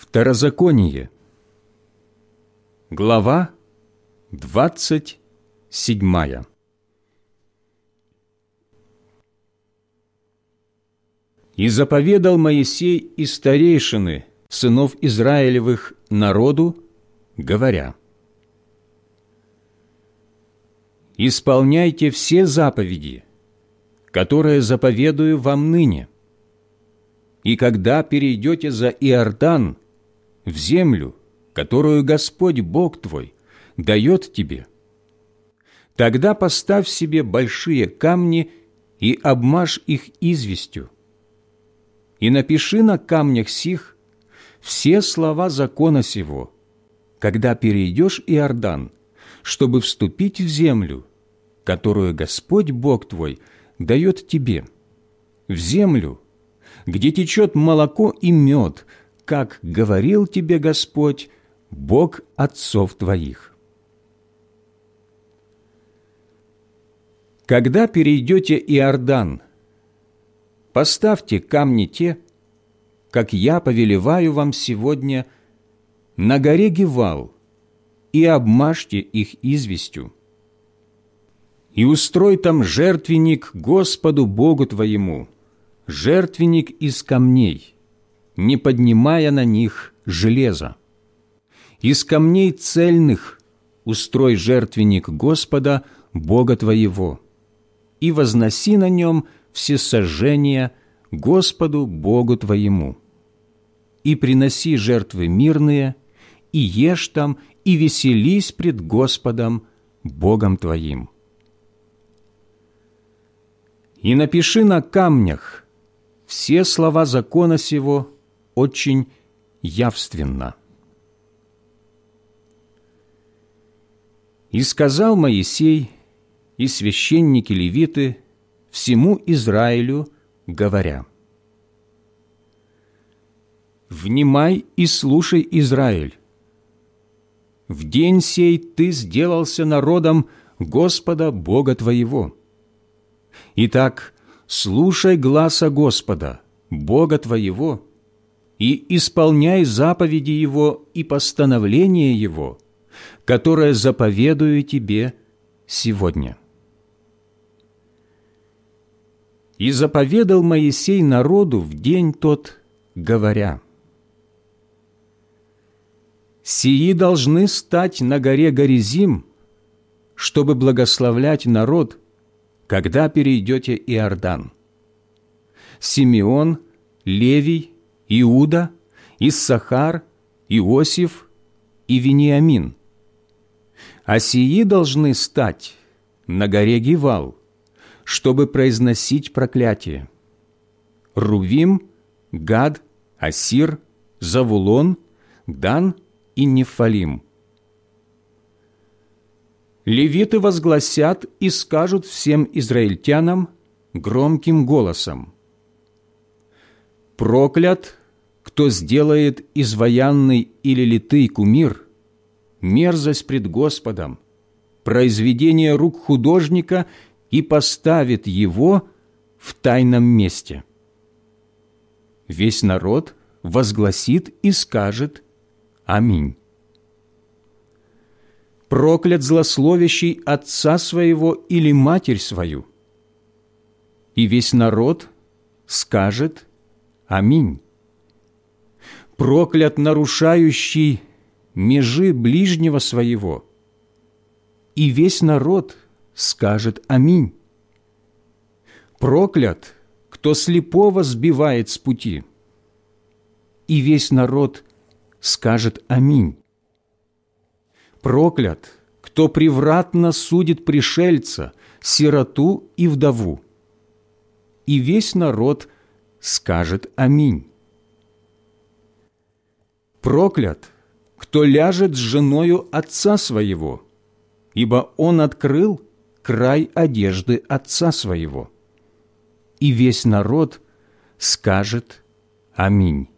Второзаконие. Глава двадцать седьмая. «И заповедал Моисей и старейшины, сынов Израилевых, народу, говоря, «Исполняйте все заповеди, которые заповедую вам ныне, и когда перейдете за Иордан – в землю, которую Господь Бог твой дает тебе. Тогда поставь себе большие камни и обмажь их известью, и напиши на камнях сих все слова закона сего, когда перейдешь Иордан, чтобы вступить в землю, которую Господь Бог твой дает тебе, в землю, где течет молоко и мед – как говорил тебе Господь, Бог отцов твоих. Когда перейдете Иордан, поставьте камни те, как я повелеваю вам сегодня, на горе Гевал, и обмажьте их известью. И устрой там жертвенник Господу Богу твоему, жертвенник из камней, не поднимая на них железа. Из камней цельных устрой жертвенник Господа, Бога твоего, и возноси на нем всесожжения Господу Богу твоему. И приноси жертвы мирные, и ешь там, и веселись пред Господом, Богом твоим. И напиши на камнях все слова закона сего очень явственно. «И сказал Моисей и священники-левиты всему Израилю, говоря, «Внимай и слушай, Израиль! В день сей ты сделался народом Господа Бога твоего. Итак, слушай гласа Господа, Бога твоего, и исполняй заповеди Его и постановления Его, которое заповедую тебе сегодня. И заповедал Моисей народу в день тот, говоря, «Сии должны стать на горе Горизим, чтобы благословлять народ, когда перейдете Иордан. Симеон, Левий, Иуда, Иссахар, Иосиф и Вениамин. А сии должны стать на горе Гивал, чтобы произносить проклятие. Рувим, Гад, Асир, Завулон, Дан и Нефалим. Левиты возгласят и скажут всем израильтянам громким голосом. «Проклят кто сделает изваянный или литый кумир, мерзость пред Господом, произведение рук художника и поставит его в тайном месте. Весь народ возгласит и скажет «Аминь». Проклят злословящий отца своего или матерь свою. И весь народ скажет «Аминь» проклят нарушающий межи ближнего своего, и весь народ скажет «Аминь». Проклят, кто слепого сбивает с пути, и весь народ скажет «Аминь». Проклят, кто превратно судит пришельца, сироту и вдову, и весь народ скажет «Аминь». Проклят, кто ляжет с женою отца своего, ибо он открыл край одежды отца своего. И весь народ скажет Аминь.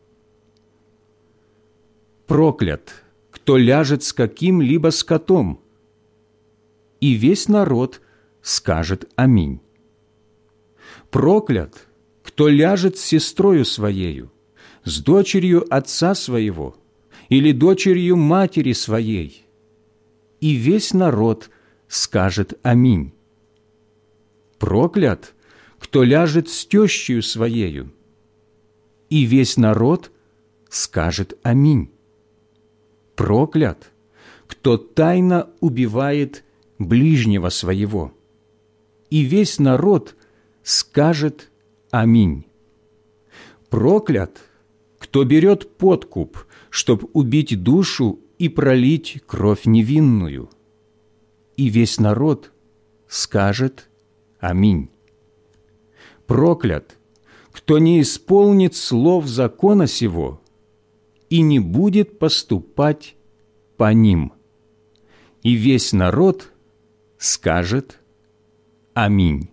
Проклят, кто ляжет с каким-либо скотом, и весь народ скажет Аминь. Проклят, кто ляжет с сестрою своею, с дочерью отца своего или дочерью матери своей, и весь народ скажет «Аминь». Проклят, кто ляжет с тещью своею, и весь народ скажет «Аминь». Проклят, кто тайно убивает ближнего своего, и весь народ скажет «Аминь». Проклят, кто берет подкуп, чтоб убить душу и пролить кровь невинную, и весь народ скажет «Аминь». Проклят, кто не исполнит слов закона сего и не будет поступать по ним. И весь народ скажет Аминь.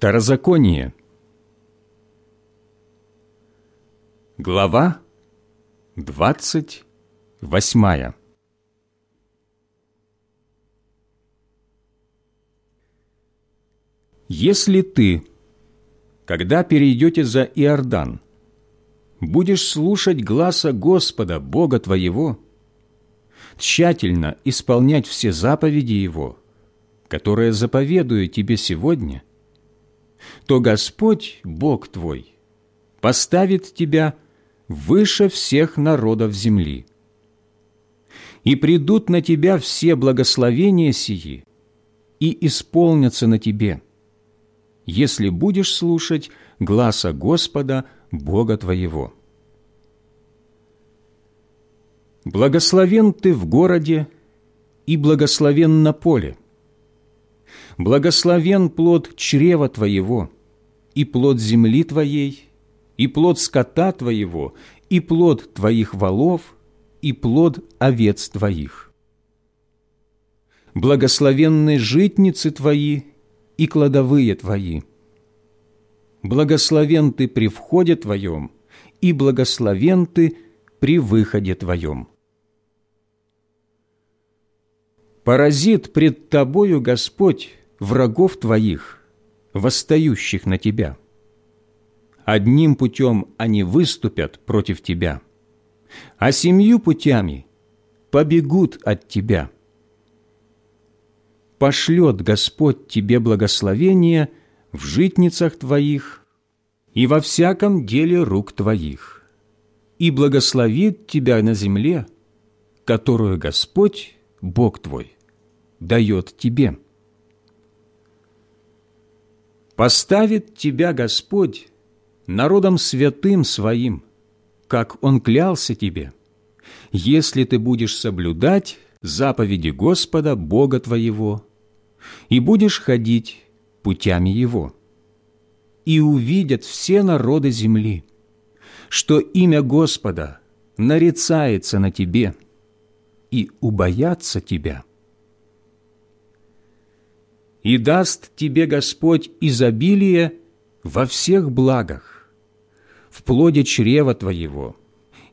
Второзаконие. Глава двадцать восьмая. Если ты, когда перейдете за Иордан, будешь слушать гласа Господа, Бога твоего, тщательно исполнять все заповеди Его, которые заповедую тебе сегодня, то Господь, Бог твой, поставит тебя выше всех народов земли. И придут на тебя все благословения сии, и исполнятся на тебе – если будешь слушать гласа Господа, Бога твоего. Благословен ты в городе и благословен на поле. Благословен плод чрева твоего, и плод земли твоей, и плод скота твоего, и плод твоих волов, и плод овец твоих. Благословенны житницы твои и кладовые твои. Благословен ты при входе твоем, и благословен ты при выходе твоем. Поразит пред тобою Господь врагов твоих, восстающих на тебя. Одним путем они выступят против тебя, а семью путями побегут от тебя» пошлет Господь тебе благословение в житницах твоих и во всяком деле рук твоих, и благословит тебя на земле, которую Господь, Бог твой, дает тебе. Поставит тебя Господь народом святым своим, как Он клялся тебе, если ты будешь соблюдать заповеди Господа, Бога твоего, и будешь ходить путями Его. И увидят все народы земли, что имя Господа нарицается на тебе, и убоятся тебя. И даст тебе Господь изобилие во всех благах, в плоде чрева твоего,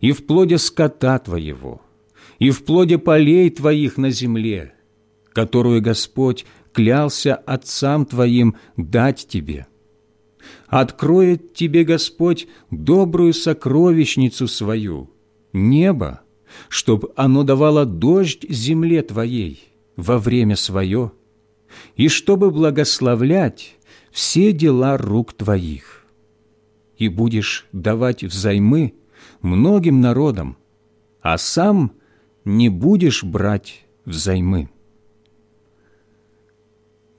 и в плоде скота твоего, и в плоде полей твоих на земле, которую Господь клялся отцам твоим дать тебе. Откроет тебе Господь добрую сокровищницу свою, небо, чтоб оно давало дождь земле твоей во время свое, и чтобы благословлять все дела рук твоих. И будешь давать взаймы многим народам, а сам не будешь брать взаймы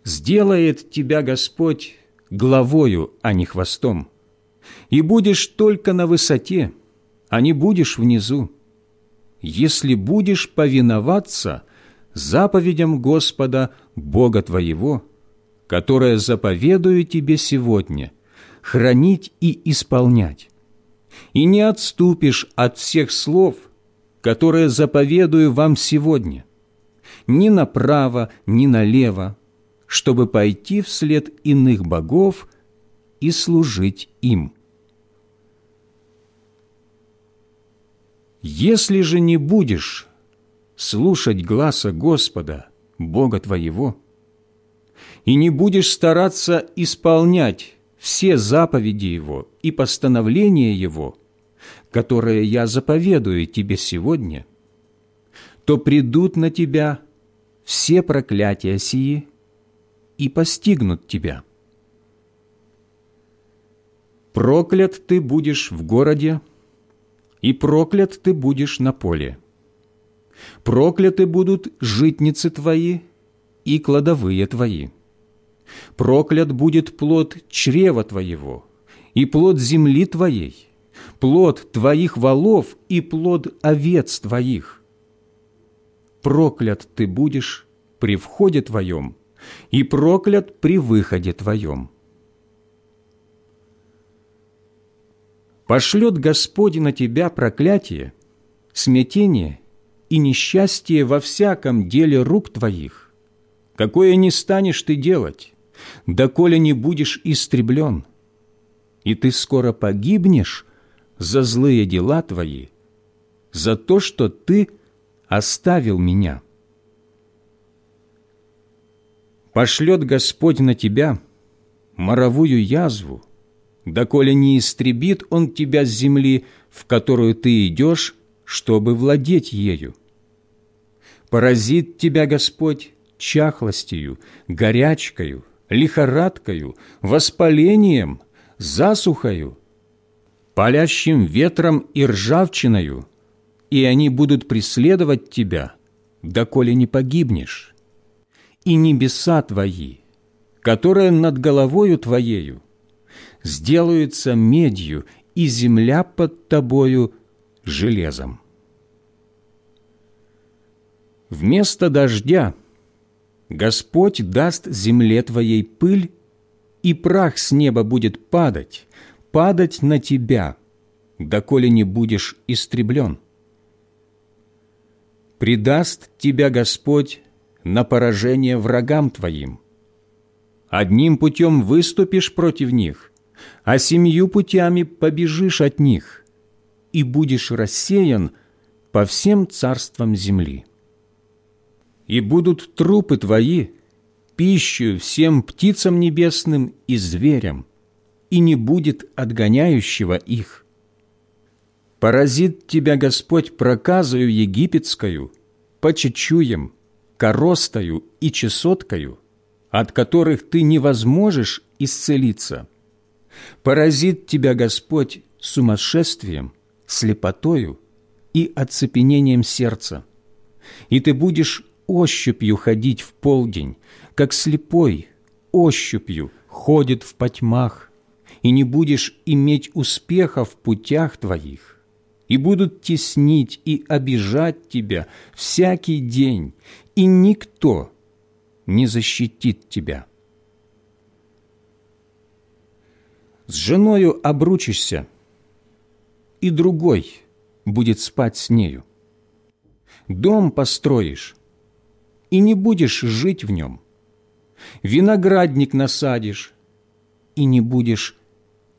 сделает тебя Господь главою, а не хвостом, и будешь только на высоте, а не будешь внизу, если будешь повиноваться заповедям Господа, Бога твоего, которое заповедую тебе сегодня, хранить и исполнять, и не отступишь от всех слов, которые заповедую вам сегодня, ни направо, ни налево, чтобы пойти вслед иных богов и служить им. Если же не будешь слушать гласа Господа, Бога твоего, и не будешь стараться исполнять все заповеди Его и постановления Его, которые я заповедую тебе сегодня, то придут на тебя все проклятия сии и постигнут тебя. Проклят ты будешь в городе, и проклят ты будешь на поле. Прокляты будут житницы твои и кладовые твои. Проклят будет плод чрева твоего и плод земли твоей, плод твоих волов и плод овец твоих. Проклят ты будешь при входе твоем и проклят при выходе твоем. Пошлет Господь на тебя проклятие, смятение и несчастье во всяком деле рук твоих, какое не станешь ты делать, доколе не будешь истреблен, и ты скоро погибнешь за злые дела твои, за то, что ты оставил меня. Пошлет Господь на тебя моровую язву, доколе не истребит Он тебя с земли, в которую ты идешь, чтобы владеть ею. Поразит тебя Господь чахлостью, горячкою, лихорадкою, воспалением, засухою, палящим ветром и ржавчиною, и они будут преследовать тебя, доколе не погибнешь. И небеса твои, которые над головою твоею, сделаются медью, и земля под тобою железом. Вместо дождя Господь даст земле твоей пыль, и прах с неба будет падать, падать на тебя, доколе не будешь истреблен. Предаст тебя Господь на поражение врагам твоим. Одним путем выступишь против них, а семью путями побежишь от них, и будешь рассеян по всем царствам земли и будут трупы твои пищу всем птицам небесным и зверям, и не будет отгоняющего их. Поразит тебя Господь проказою египетскою, почечуем, коростою и чесоткою, от которых ты не возможешь исцелиться. Поразит тебя Господь сумасшествием, слепотою и оцепенением сердца, и ты будешь ощупью ходить в полдень, как слепой ощупью ходит в потьмах, и не будешь иметь успеха в путях твоих, и будут теснить и обижать тебя всякий день, и никто не защитит тебя. С женою обручишься, и другой будет спать с нею. Дом построишь, и не будешь жить в нем. Виноградник насадишь, и не будешь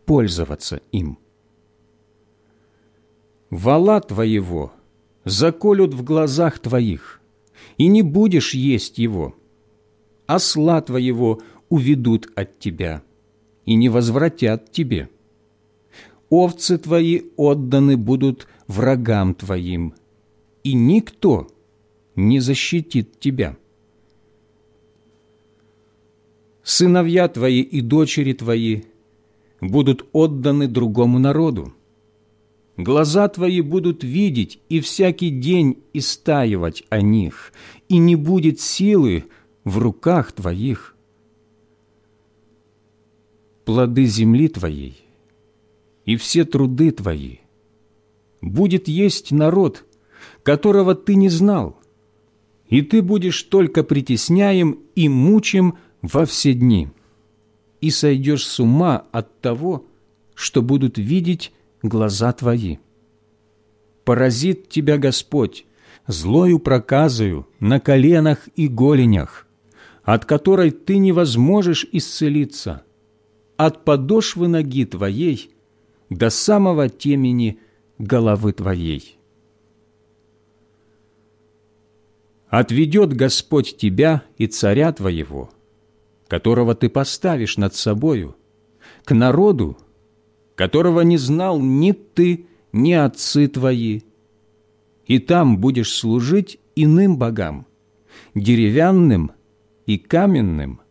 пользоваться им. Вала твоего заколют в глазах твоих, и не будешь есть его. Осла твоего уведут от тебя, и не возвратят тебе. Овцы твои отданы будут врагам твоим, и никто не защитит тебя. Сыновья твои и дочери твои будут отданы другому народу. Глаза твои будут видеть и всякий день истаивать о них, и не будет силы в руках твоих. Плоды земли твоей и все труды твои. Будет есть народ, которого ты не знал, и ты будешь только притесняем и мучим во все дни, и сойдешь с ума от того, что будут видеть глаза твои. Поразит тебя Господь злою проказою на коленах и голенях, от которой ты не возможешь исцелиться, от подошвы ноги твоей до самого темени головы твоей. Отведет Господь тебя и царя твоего, которого ты поставишь над собою, к народу, которого не знал ни ты, ни отцы твои, и там будешь служить иным богам, деревянным и каменным,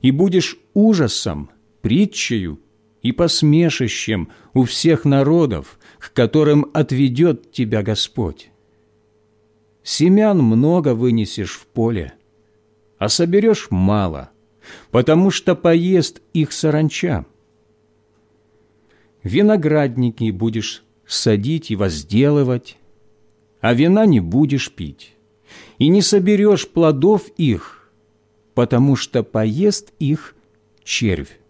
и будешь ужасом, притчею и посмешищем у всех народов, к которым отведет тебя Господь. Семян много вынесешь в поле, а соберешь мало, потому что поест их саранча. Виноградники будешь садить и возделывать, а вина не будешь пить, и не соберешь плодов их, потому что поест их червь.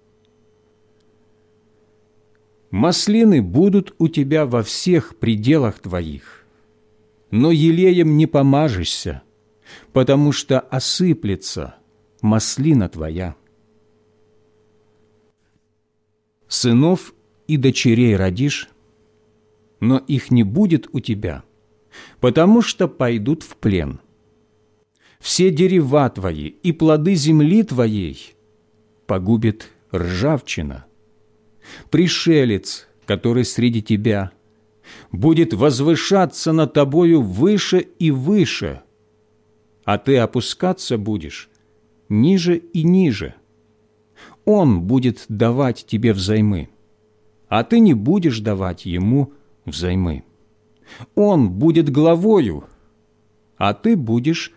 Маслины будут у тебя во всех пределах твоих, но елеем не помажешься, потому что осыплется маслина твоя. Сынов и дочерей родишь, но их не будет у тебя, потому что пойдут в плен. Все дерева твои и плоды земли твоей погубит ржавчина. Пришелец, который среди тебя, будет возвышаться над тобою выше и выше, а ты опускаться будешь ниже и ниже. Он будет давать тебе взаймы, а ты не будешь давать ему взаймы. Он будет главою, а ты будешь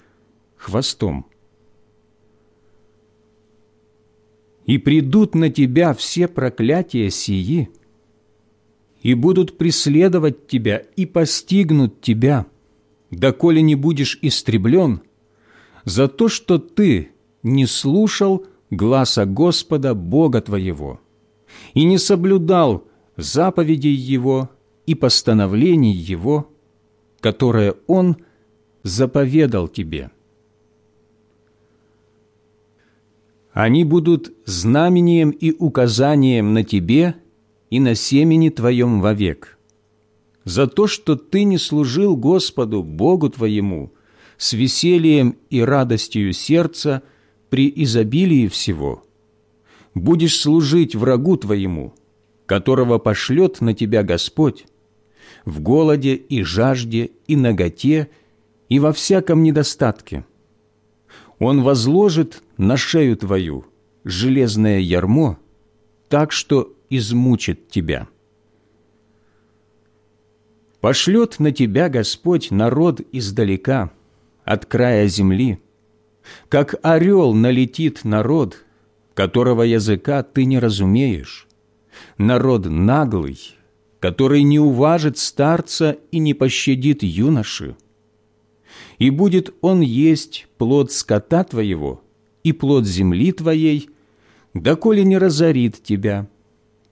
хвостом. И придут на тебя все проклятия сии, и будут преследовать тебя и постигнут тебя, доколе не будешь истреблен, за то, что ты не слушал гласа Господа Бога твоего и не соблюдал заповедей Его и постановлений Его, которые Он заповедал тебе. Они будут знамением и указанием на тебе и на семени твоем вовек. За то, что ты не служил Господу, Богу твоему, с весельем и радостью сердца при изобилии всего, будешь служить врагу твоему, которого пошлет на тебя Господь, в голоде и жажде и наготе и во всяком недостатке – он возложит на шею твою железное ярмо, так что измучит тебя. Пошлет на тебя Господь народ издалека, от края земли, как орел налетит народ, которого языка ты не разумеешь, народ наглый, который не уважит старца и не пощадит юноши, и будет он есть плод скота твоего и плод земли твоей, доколе не разорит тебя,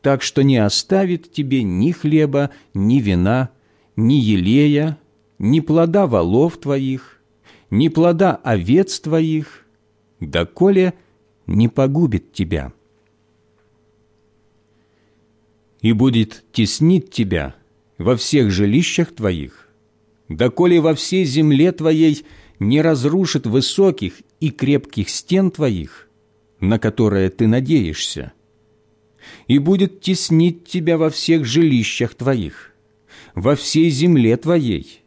так что не оставит тебе ни хлеба, ни вина, ни елея, ни плода волов твоих, ни плода овец твоих, доколе не погубит тебя. И будет теснить тебя во всех жилищах твоих, доколе во всей земле твоей не разрушит высоких и крепких стен твоих, на которые ты надеешься, и будет теснить тебя во всех жилищах твоих, во всей земле твоей,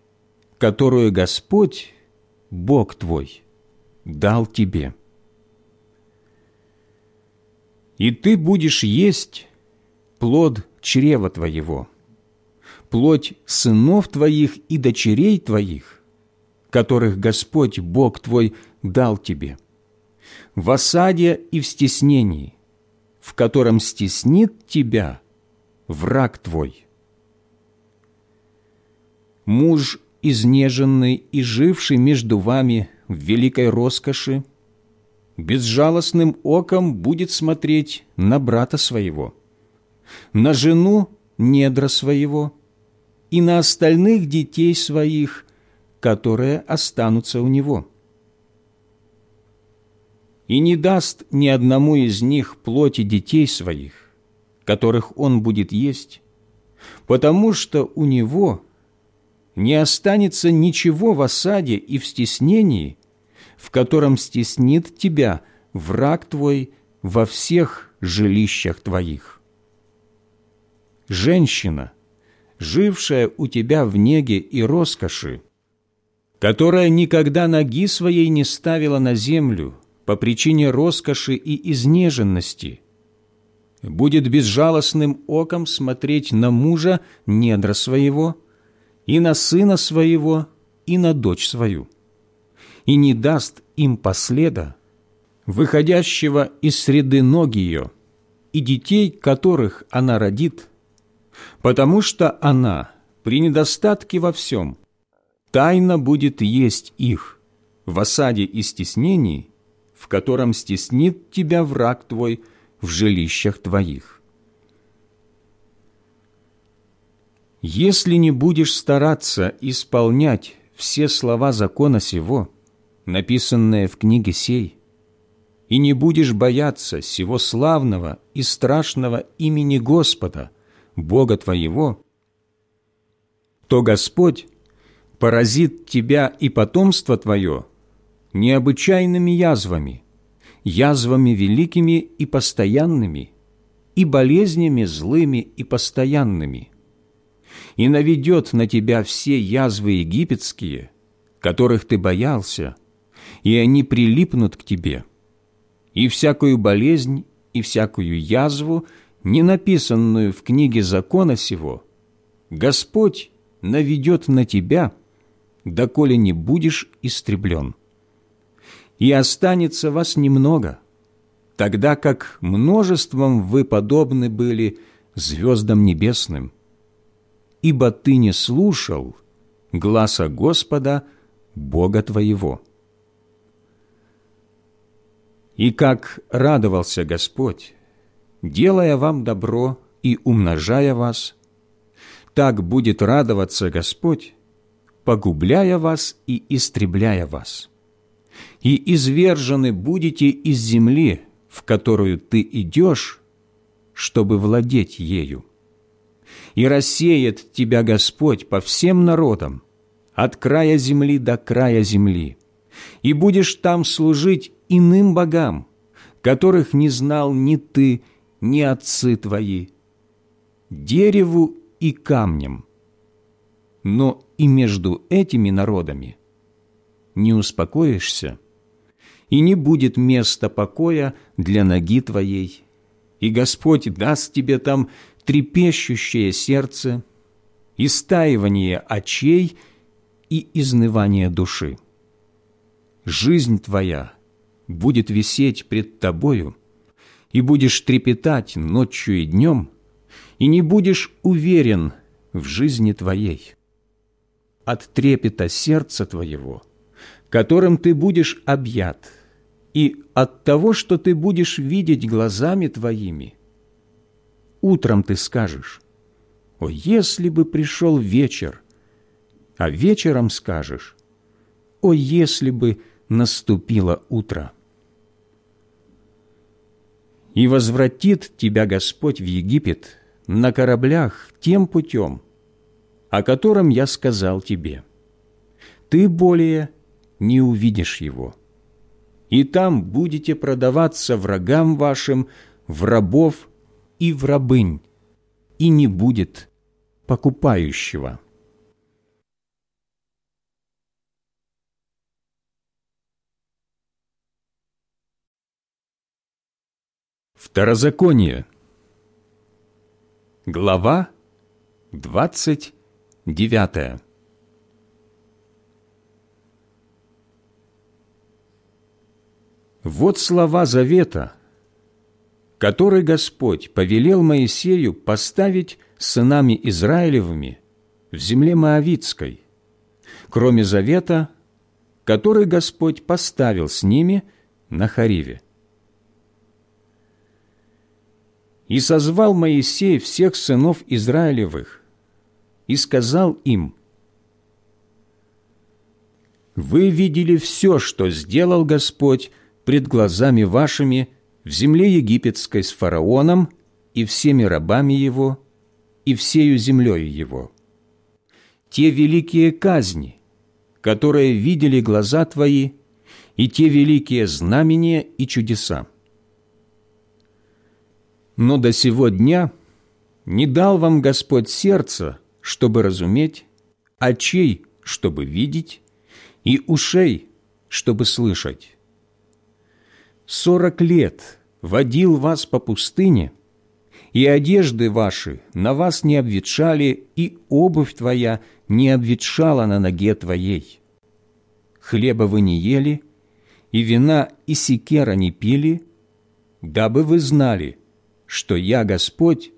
которую Господь, Бог твой, дал тебе. И ты будешь есть плод чрева твоего» плоть сынов твоих и дочерей твоих, которых Господь Бог твой дал тебе, в осаде и в стеснении, в котором стеснит тебя враг твой. Муж, изнеженный и живший между вами в великой роскоши, безжалостным оком будет смотреть на брата своего, на жену недра своего – и на остальных детей своих, которые останутся у него. И не даст ни одному из них плоти детей своих, которых он будет есть, потому что у него не останется ничего в осаде и в стеснении, в котором стеснит тебя враг твой во всех жилищах твоих. Женщина, жившая у тебя в неге и роскоши, которая никогда ноги своей не ставила на землю по причине роскоши и изнеженности, будет безжалостным оком смотреть на мужа недра своего, и на сына своего, и на дочь свою, и не даст им последа, выходящего из среды ноги ее, и детей, которых она родит, потому что она при недостатке во всем тайно будет есть их в осаде и стеснении, в котором стеснит тебя враг твой в жилищах твоих. Если не будешь стараться исполнять все слова закона сего, написанные в книге сей, и не будешь бояться сего славного и страшного имени Господа, Бога твоего, то Господь поразит тебя и потомство твое необычайными язвами, язвами великими и постоянными, и болезнями злыми и постоянными, и наведет на тебя все язвы египетские, которых ты боялся, и они прилипнут к тебе, и всякую болезнь и всякую язву, не написанную в книге закона сего, Господь наведет на тебя – доколе не будешь истреблен. И останется вас немного, тогда как множеством вы подобны были звездам небесным, ибо ты не слушал гласа Господа, Бога твоего. И как радовался Господь, делая вам добро и умножая вас, так будет радоваться Господь, погубляя вас и истребляя вас. И извержены будете из земли, в которую ты идешь, чтобы владеть ею. И рассеет тебя Господь по всем народам, от края земли до края земли, и будешь там служить иным богам, которых не знал ни ты, ни отцы твои, дереву и камням, но и между этими народами не успокоишься, и не будет места покоя для ноги твоей, и Господь даст тебе там трепещущее сердце, истаивание очей и изнывание души. Жизнь твоя будет висеть пред тобою, и будешь трепетать ночью и днем, и не будешь уверен в жизни твоей от трепета сердца твоего, которым ты будешь объят, и от того, что ты будешь видеть глазами твоими. Утром ты скажешь, «О, если бы пришел вечер!» А вечером скажешь, «О, если бы наступило утро!» И возвратит тебя Господь в Египет на кораблях тем путем, о котором я сказал тебе. Ты более не увидишь его. И там будете продаваться врагам вашим в рабов и в рабынь, и не будет покупающего». Второзаконие. Глава двадцать Девятое. Вот слова завета, который Господь повелел Моисею поставить сынами Израилевыми в земле Моавицкой, кроме завета, который Господь поставил с ними на Хариве. «И созвал Моисей всех сынов Израилевых, и сказал им, «Вы видели все, что сделал Господь пред глазами вашими в земле египетской с фараоном и всеми рабами его, и всею землею его. те великие казни, которые видели глаза твои, и те великие знамения и чудеса. Но до сего дня не дал вам Господь сердца, чтобы разуметь, очей, чтобы видеть, и ушей, чтобы слышать. Сорок лет водил вас по пустыне, и одежды ваши на вас не обветшали, и обувь твоя не обветшала на ноге твоей. Хлеба вы не ели, и вина и секера не пили, дабы вы знали, что я Господь,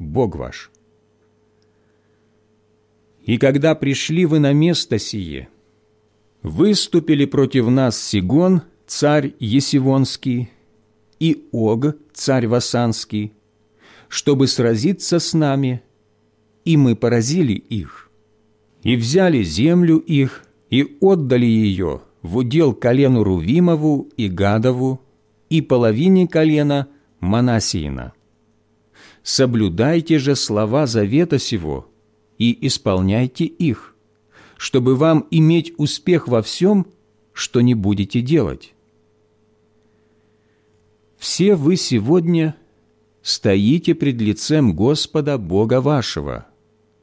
Бог ваш. И когда пришли вы на место сие, выступили против нас Сигон, царь Есивонский, и Ог, царь Васанский, чтобы сразиться с нами, и мы поразили их, и взяли землю их, и отдали ее в удел колену Рувимову и Гадову, и половине колена Манасиина. Соблюдайте же слова завета сего и исполняйте их, чтобы вам иметь успех во всем, что не будете делать. Все вы сегодня стоите пред лицем Господа Бога вашего,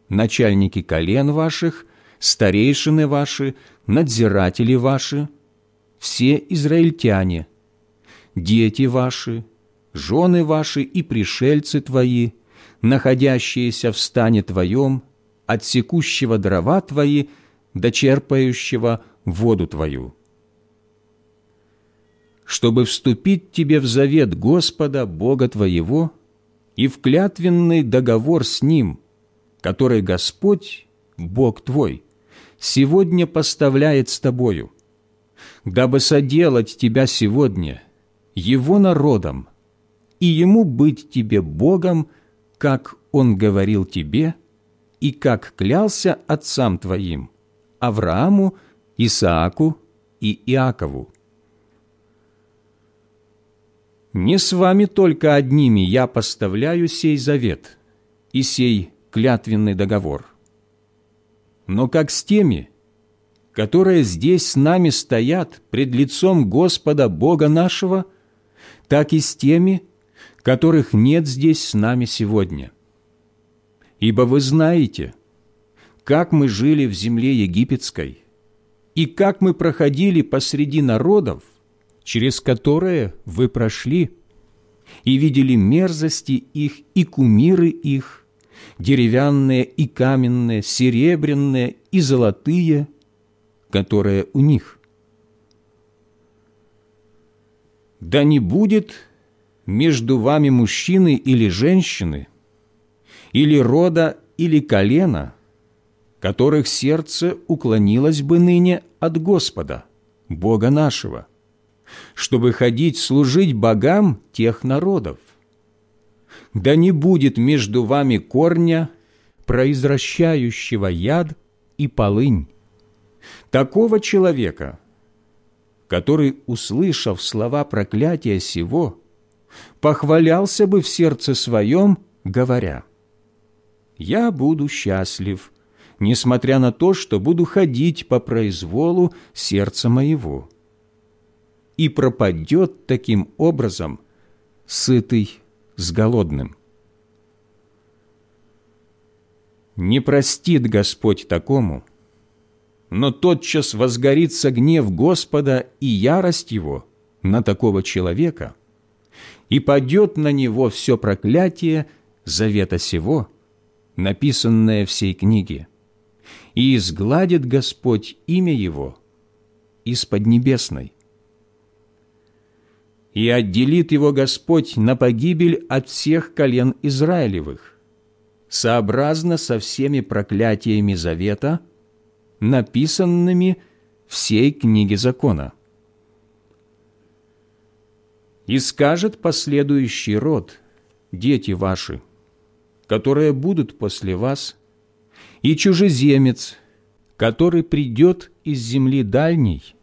начальники колен ваших, старейшины ваши, надзиратели ваши, все израильтяне, дети ваши, жены ваши и пришельцы твои, находящиеся в стане твоем, отсекущего дрова твои, дочерпающего воду твою. Чтобы вступить тебе в завет Господа, Бога твоего, и в клятвенный договор с Ним, который Господь, Бог твой, сегодня поставляет с тобою, дабы соделать тебя сегодня Его народом, и ему быть тебе Богом, как Он говорил тебе, и как клялся отцам твоим, Аврааму, Исааку и Иакову. Не с вами только одними я поставляю сей завет и сей клятвенный договор, но как с теми, которые здесь с нами стоят пред лицом Господа Бога нашего, так и с теми, которых нет здесь с нами сегодня. Ибо вы знаете, как мы жили в земле египетской, и как мы проходили посреди народов, через которые вы прошли, и видели мерзости их и кумиры их, деревянные и каменные, серебряные и золотые, которые у них. Да не будет между вами мужчины или женщины, или рода, или колена, которых сердце уклонилось бы ныне от Господа, Бога нашего, чтобы ходить служить богам тех народов. Да не будет между вами корня, произвращающего яд и полынь, такого человека, который, услышав слова проклятия сего, похвалялся бы в сердце своем, говоря, «Я буду счастлив, несмотря на то, что буду ходить по произволу сердца моего». И пропадет таким образом сытый с голодным. Не простит Господь такому, но тотчас возгорится гнев Господа и ярость Его на такого человека – и падет на него все проклятие завета сего, написанное в сей книге, и изгладит Господь имя его из Поднебесной. И отделит его Господь на погибель от всех колен Израилевых, сообразно со всеми проклятиями завета, написанными в сей книге закона и скажет последующий род, дети ваши, которые будут после вас, и чужеземец, который придет из земли дальней,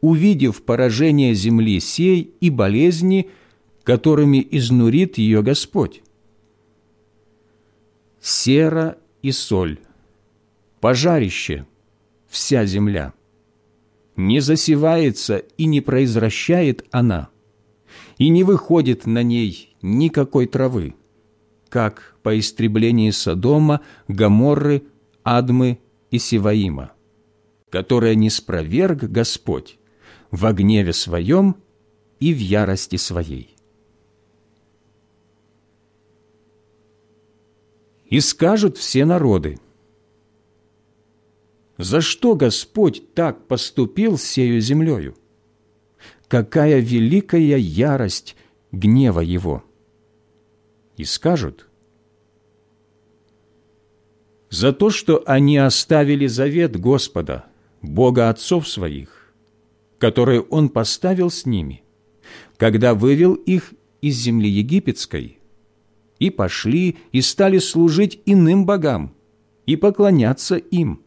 увидев поражение земли сей и болезни, которыми изнурит ее Господь. Сера и соль, пожарище вся земля. Не засевается и не произвращает она, и не выходит на ней никакой травы, как по истреблении Содома, Гоморры, Адмы и Сиваима, которое не спроверг Господь в гневе своем и в ярости своей. И скажут все народы, за что Господь так поступил с сею землею? Какая великая ярость гнева Его! И скажут, за то, что они оставили завет Господа, Бога отцов своих, который Он поставил с ними, когда вывел их из земли египетской, и пошли и стали служить иным богам и поклоняться им –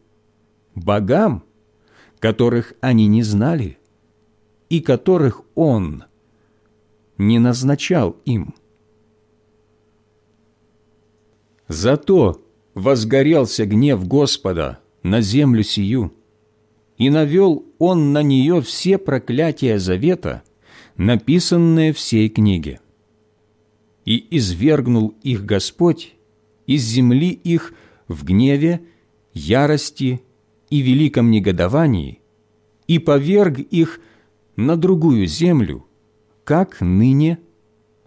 богам, которых они не знали и которых Он не назначал им. Зато возгорелся гнев Господа на землю сию, и навел Он на нее все проклятия завета, написанные в сей книге. И извергнул их Господь из земли их в гневе, ярости и великом негодовании и поверг их на другую землю, как ныне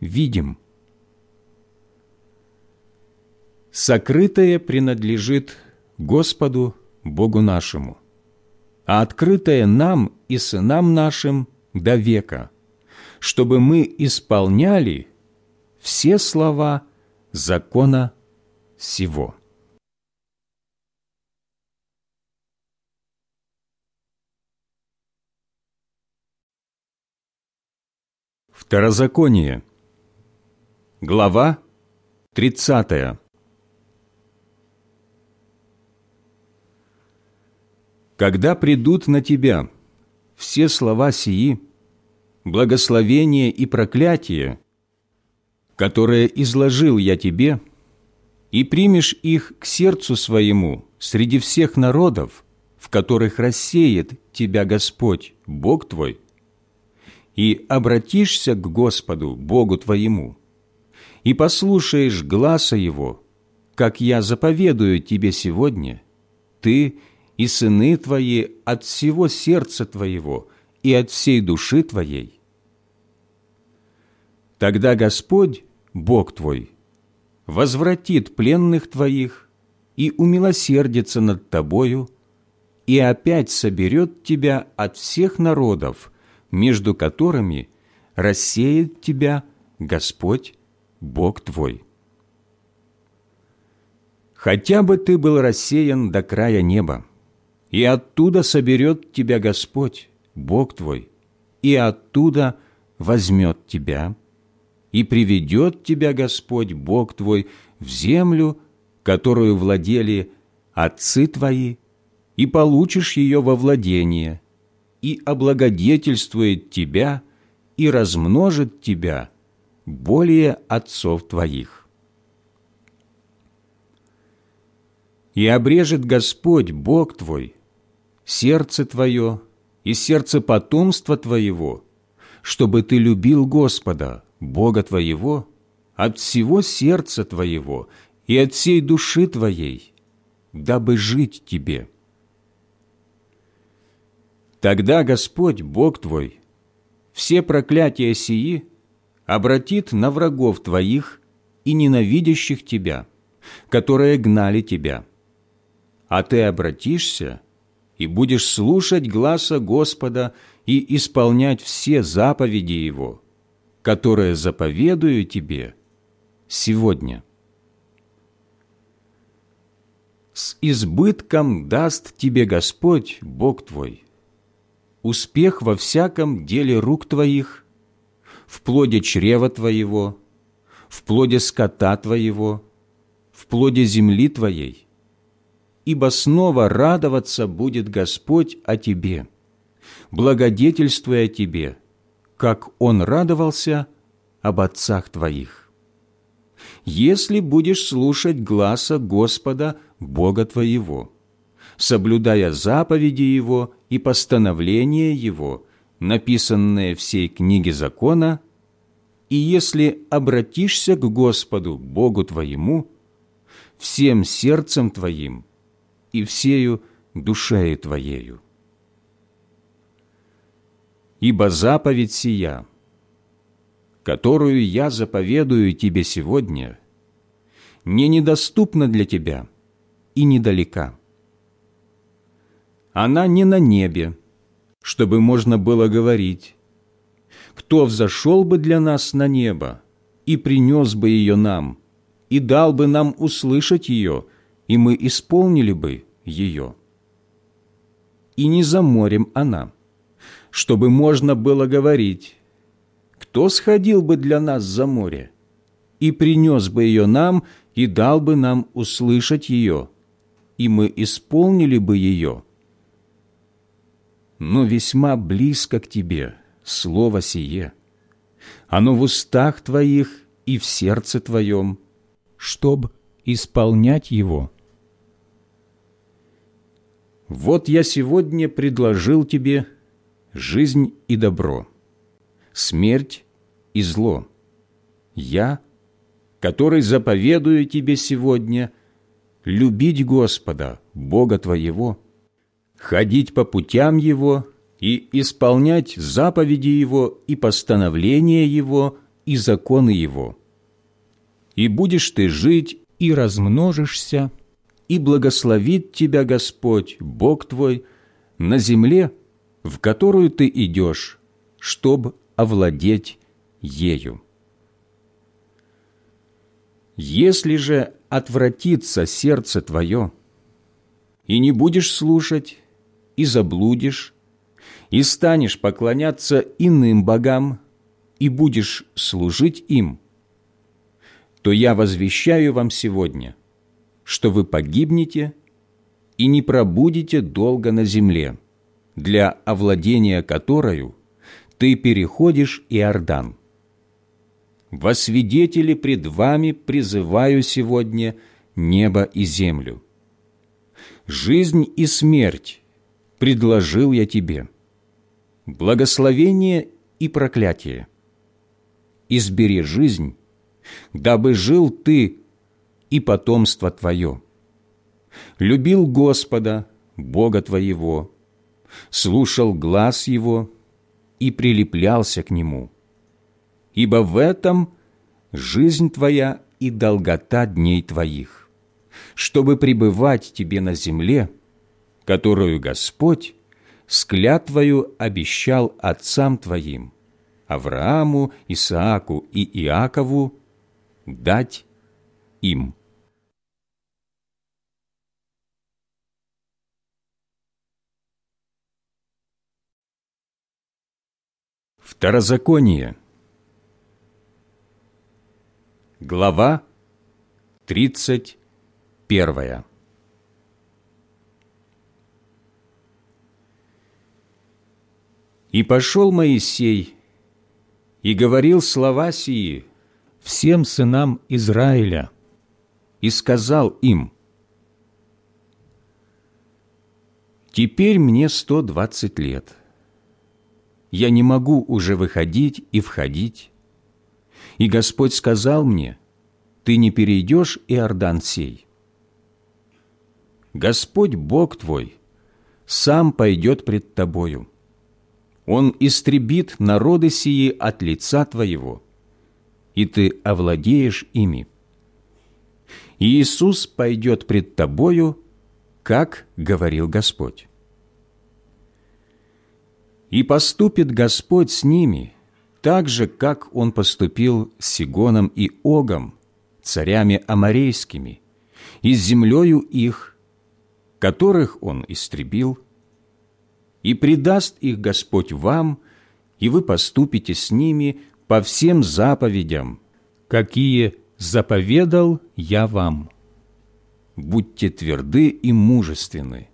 видим. Сокрытое принадлежит Господу Богу нашему, а открытое нам и сынам нашим до века, чтобы мы исполняли все слова закона сего. Второзаконие. Глава 30. Когда придут на тебя все слова сии, благословение и проклятие, которые изложил я тебе, и примешь их к сердцу своему среди всех народов, в которых рассеет тебя Господь, Бог твой, и обратишься к Господу, Богу твоему, и послушаешь гласа Его, как я заповедую тебе сегодня, ты и сыны твои от всего сердца твоего и от всей души твоей. Тогда Господь, Бог твой, возвратит пленных твоих и умилосердится над тобою, и опять соберет тебя от всех народов, между которыми рассеет тебя Господь, Бог твой. Хотя бы ты был рассеян до края неба, и оттуда соберет тебя Господь, Бог твой, и оттуда возьмет тебя, и приведет тебя Господь, Бог твой, в землю, которую владели отцы твои, и получишь ее во владение, и облагодетельствует тебя и размножит тебя более отцов твоих. И обрежет Господь, Бог твой, сердце твое и сердце потомства твоего, чтобы ты любил Господа, Бога твоего, от всего сердца твоего и от всей души твоей, дабы жить тебе. Тогда Господь, Бог твой, все проклятия сии обратит на врагов твоих и ненавидящих тебя, которые гнали тебя. А ты обратишься и будешь слушать гласа Господа и исполнять все заповеди Его, которые заповедую тебе сегодня. С избытком даст тебе Господь, Бог твой, успех во всяком деле рук твоих, в плоде чрева твоего, в плоде скота твоего, в плоде земли твоей. Ибо снова радоваться будет Господь о тебе, благодетельствуя тебе, как Он радовался об отцах твоих. Если будешь слушать гласа Господа, Бога твоего, соблюдая заповеди Его и постановления Его, написанные в сей книге закона, и если обратишься к Господу, Богу твоему, всем сердцем твоим и всею душею твоею. Ибо заповедь сия, которую я заповедую тебе сегодня, не недоступна для тебя и недалека. Она не на небе, чтобы можно было говорить, кто взошел бы для нас на небо и принес бы ее нам, и дал бы нам услышать ее, и мы исполнили бы ее. И не за морем она, чтобы можно было говорить, кто сходил бы для нас за море и принес бы ее нам, и дал бы нам услышать ее, и мы исполнили бы ее. Но весьма близко к тебе слово сие, оно в устах твоих и в сердце твоем, чтоб исполнять его. Вот я сегодня предложил тебе жизнь и добро, смерть и зло. Я, который заповедую тебе сегодня, любить Господа, Бога твоего, ходить по путям Его и исполнять заповеди Его и постановления Его и законы Его. И будешь ты жить и размножишься, и благословит тебя Господь, Бог твой, на земле, в которую ты идешь, чтобы овладеть ею. Если же отвратится сердце твое, и не будешь слушать, и заблудишь, и станешь поклоняться иным богам, и будешь служить им, то я возвещаю вам сегодня, что вы погибнете и не пробудете долго на земле, для овладения которою ты переходишь Иордан. Во свидетели пред вами призываю сегодня небо и землю. Жизнь и смерть предложил я тебе, благословение и проклятие. Избери жизнь, дабы жил ты и потомство твое. Любил Господа, Бога твоего, слушал глаз Его и прилеплялся к Нему. Ибо в этом жизнь твоя и долгота дней твоих, чтобы пребывать тебе на земле, которую Господь с клятвою обещал отцам твоим, Аврааму, Исааку и Иакову, дать им. Второзаконие. Глава тридцать первая. И пошел Моисей, и говорил слова сии всем сынам Израиля, и сказал им, «Теперь мне сто двадцать лет. Я не могу уже выходить и входить. И Господь сказал мне, ты не перейдешь Иордан сей. Господь Бог твой сам пойдет пред тобою» Он истребит народы сии от лица твоего, и ты овладеешь ими. Иисус пойдет пред тобою, как говорил Господь. И поступит Господь с ними, так же, как Он поступил с Сигоном и Огом, царями аморейскими, и с землею их, которых Он истребил, и предаст их Господь вам, и вы поступите с ними по всем заповедям, какие заповедал я вам. Будьте тверды и мужественны,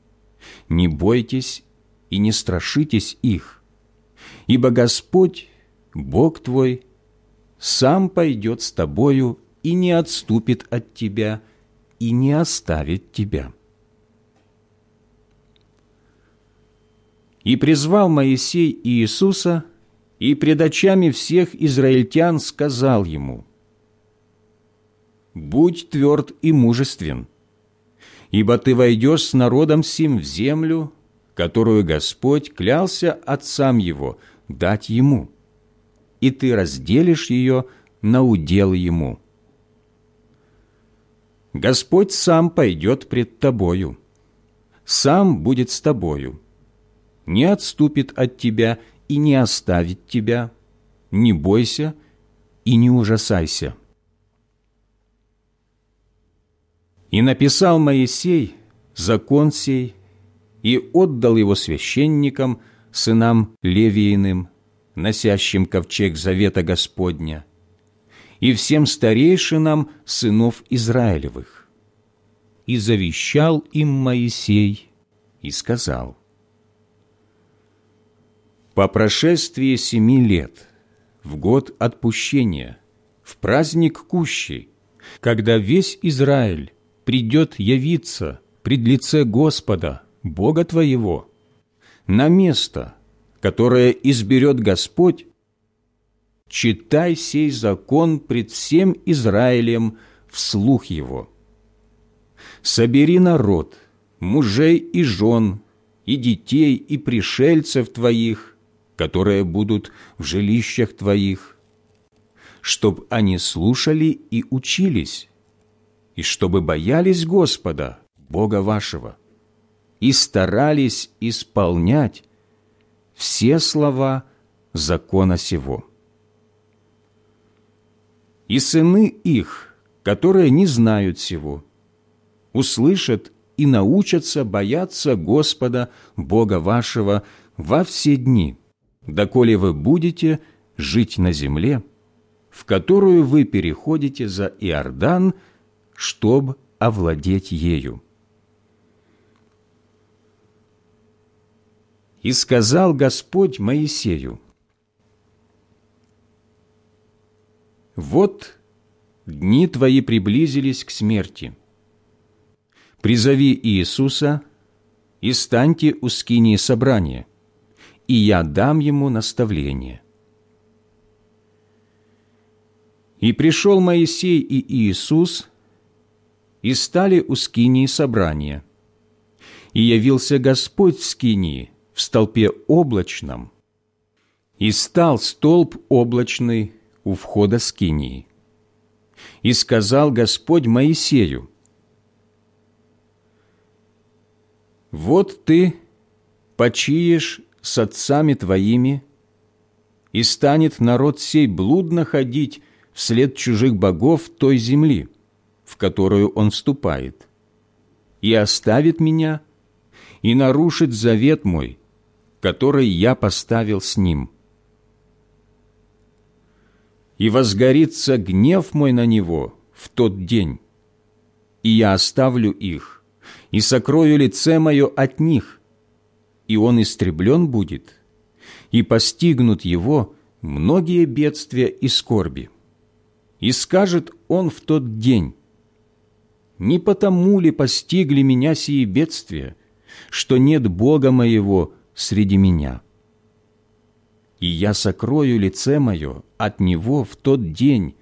не бойтесь и не страшитесь их, ибо Господь, Бог твой, сам пойдет с тобою и не отступит от тебя, и не оставит тебя. И призвал Моисей Иисуса, и пред очами всех израильтян сказал ему, «Будь тверд и мужествен, ибо ты войдешь с народом сим в землю, которую Господь клялся отцам его дать ему, и ты разделишь ее на удел ему. Господь сам пойдет пред тобою, сам будет с тобою, не отступит от тебя и не оставит тебя, не бойся и не ужасайся. И написал Моисей закон сей, и отдал его священникам, сынам Левииным, носящим ковчег завета Господня, и всем старейшинам сынов Израилевых. И завещал им Моисей и сказал, «По прошествии семи лет, в год отпущения, в праздник Кущей, когда весь Израиль придет явиться пред лице Господа, Бога твоего, на место, которое изберет Господь, читай сей закон пред всем Израилем вслух его. Собери народ, мужей и жен, и детей, и пришельцев твоих, которые будут в жилищах твоих, чтоб они слушали и учились, и чтобы боялись Господа, Бога вашего, и старались исполнять все слова закона сего. И сыны их, которые не знают сего, услышат и научатся бояться Господа, Бога вашего, во все дни, доколе вы будете жить на земле, в которую вы переходите за Иордан, чтобы овладеть ею. И сказал Господь Моисею, «Вот дни твои приблизились к смерти. Призови Иисуса и станьте у скинии собрания, и я дам ему наставление». И пришел Моисей и Иисус, и стали у скинии собрания. И явился Господь в скинии, в столпе облачном, и стал столб облачный у входа скинии. И сказал Господь Моисею, «Вот ты почиешь с отцами твоими, и станет народ сей блудно ходить вслед чужих богов той земли, в которую он вступает, и оставит меня, и нарушит завет мой, который я поставил с ним. И возгорится гнев мой на него в тот день, и я оставлю их, и сокрою лице мое от них, и он истреблен будет, и постигнут его многие бедствия и скорби. И скажет он в тот день, «Не потому ли постигли меня сии бедствия, что нет Бога моего среди меня. И я сокрою лице мое от него в тот день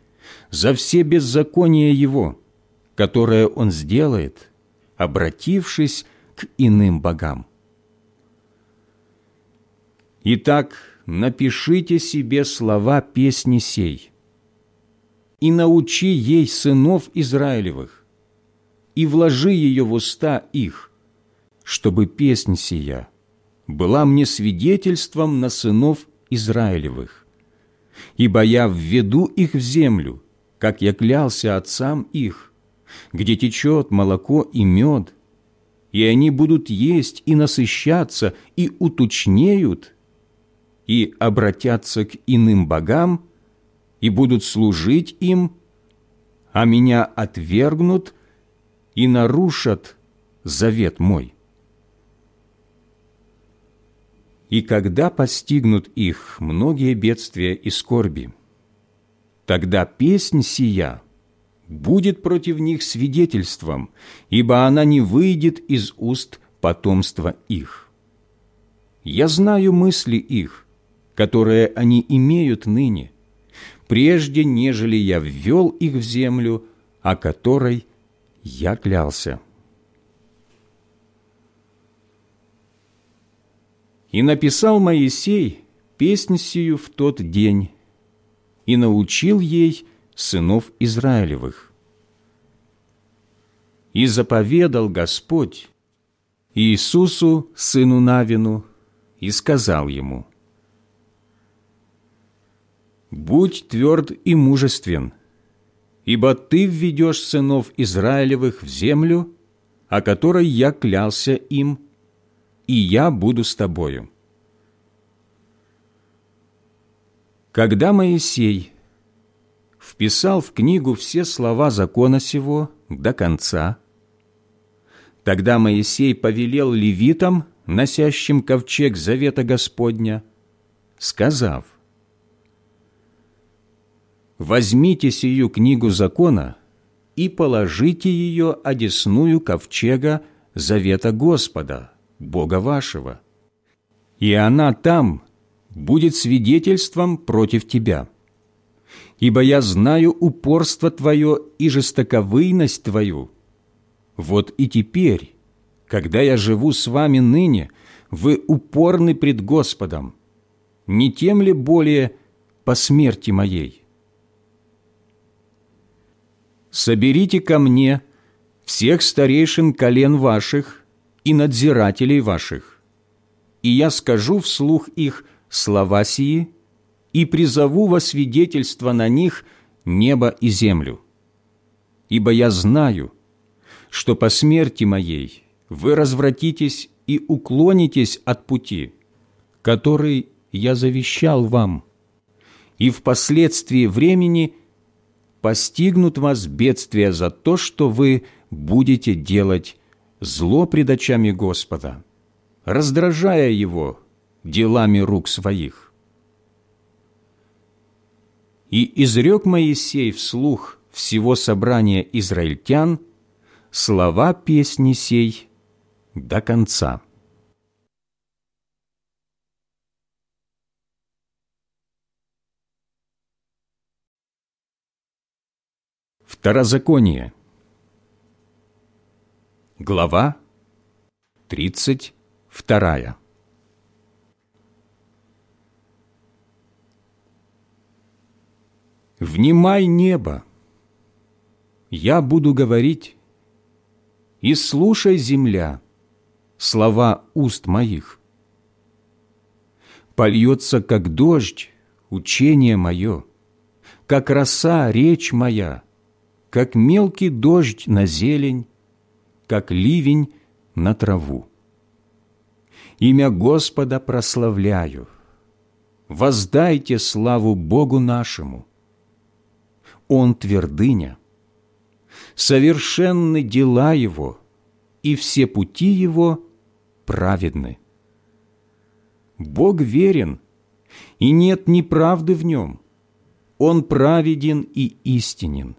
за все беззакония его, которое он сделает, обратившись к иным богам. Итак, напишите себе слова песни сей и научи ей сынов Израилевых, и вложи ее в уста их, чтобы песнь сия – была мне свидетельством на сынов Израилевых. Ибо я введу их в землю, как я клялся отцам их, где течет молоко и мед, и они будут есть и насыщаться, и уточнеют, и обратятся к иным богам, и будут служить им, а меня отвергнут и нарушат завет мой. И когда постигнут их многие бедствия и скорби, тогда песнь сия будет против них свидетельством, ибо она не выйдет из уст потомства их. Я знаю мысли их, которые они имеют ныне, прежде нежели я ввел их в землю, о которой я клялся. И написал Моисей песнь сию в тот день, и научил ей сынов Израилевых. И заповедал Господь Иисусу, сыну Навину, и сказал ему, «Будь тверд и мужествен, ибо ты введешь сынов Израилевых в землю, о которой я клялся им, и я буду с тобою». Когда Моисей вписал в книгу все слова закона сего до конца, тогда Моисей повелел левитам, носящим ковчег завета Господня, сказав, «Возьмите сию книгу закона и положите ее одесную ковчега завета Господа, Бога вашего, и она там будет свидетельством против тебя. Ибо я знаю упорство твое и жестоковыйность твою. Вот и теперь, когда я живу с вами ныне, вы упорны пред Господом, не тем ли более по смерти моей? Соберите ко мне всех старейшин колен ваших и надзирателей ваших, и я скажу вслух их – слова сии и призову во свидетельство на них небо и землю. Ибо я знаю, что по смерти моей вы развратитесь и уклонитесь от пути, который я завещал вам, и впоследствии времени постигнут вас бедствия за то, что вы будете делать зло пред очами Господа, раздражая Его делами рук своих. И изрек Моисей вслух всего собрания израильтян слова песни сей до конца. Второзаконие. Глава тридцать вторая. «Внимай небо! Я буду говорить, и слушай, земля, слова уст моих. Польется, как дождь, учение мое, как роса речь моя, как мелкий дождь на зелень, как ливень на траву. Имя Господа прославляю. Воздайте славу Богу нашему, он твердыня. Совершенны дела Его, и все пути Его праведны. Бог верен, и нет неправды в Нем. Он праведен и истинен.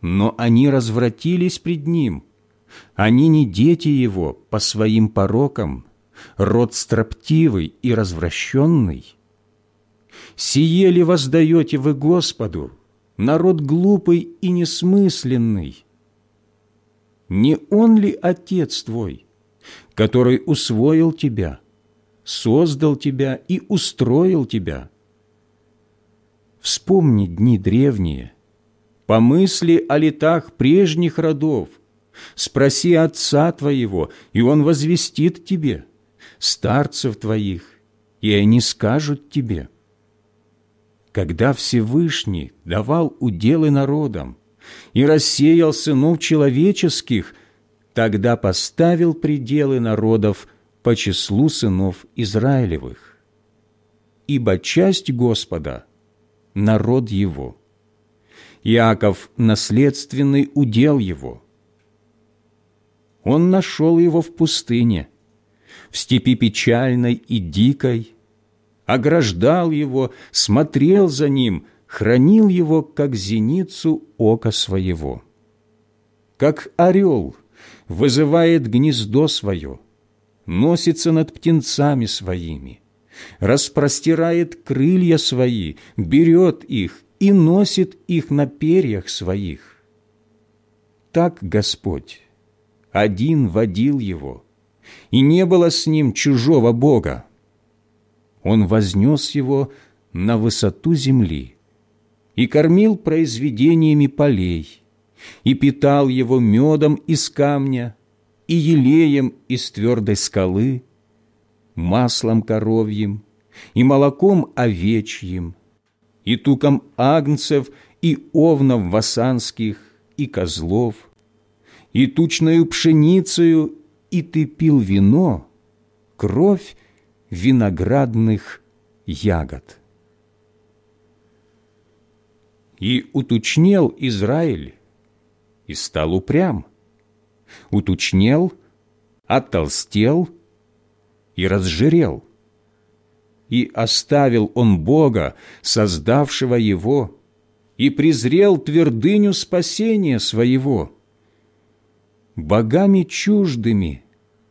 Но они развратились пред Ним. Они не дети Его по своим порокам, род строптивый и развращенный. Сие ли воздаете вы Господу, народ глупый и несмысленный? Не Он ли Отец твой, который усвоил тебя, создал тебя и устроил тебя? Вспомни дни древние, помысли о летах прежних родов, спроси Отца твоего, и Он возвестит тебе, старцев твоих, и они скажут тебе – когда Всевышний давал уделы народам и рассеял сынов человеческих, тогда поставил пределы народов по числу сынов Израилевых. Ибо часть Господа – народ Его. Иаков – наследственный удел Его. Он нашел его в пустыне, в степи печальной и дикой, ограждал его, смотрел за ним, хранил его, как зеницу ока своего. Как орел вызывает гнездо свое, носится над птенцами своими, распростирает крылья свои, берет их и носит их на перьях своих. Так Господь один водил его, и не было с ним чужого Бога. Он вознес его на высоту земли и кормил произведениями полей, и питал его медом из камня и елеем из твердой скалы, маслом коровьим и молоком овечьим, и туком агнцев и овнов васанских и козлов, и тучною пшеницею, и ты пил вино, кровь виноградных ягод. И уточнел Израиль, и стал упрям, уточнел, оттолстел и разжирел. И оставил он Бога, создавшего его, и презрел твердыню спасения своего – богами чуждыми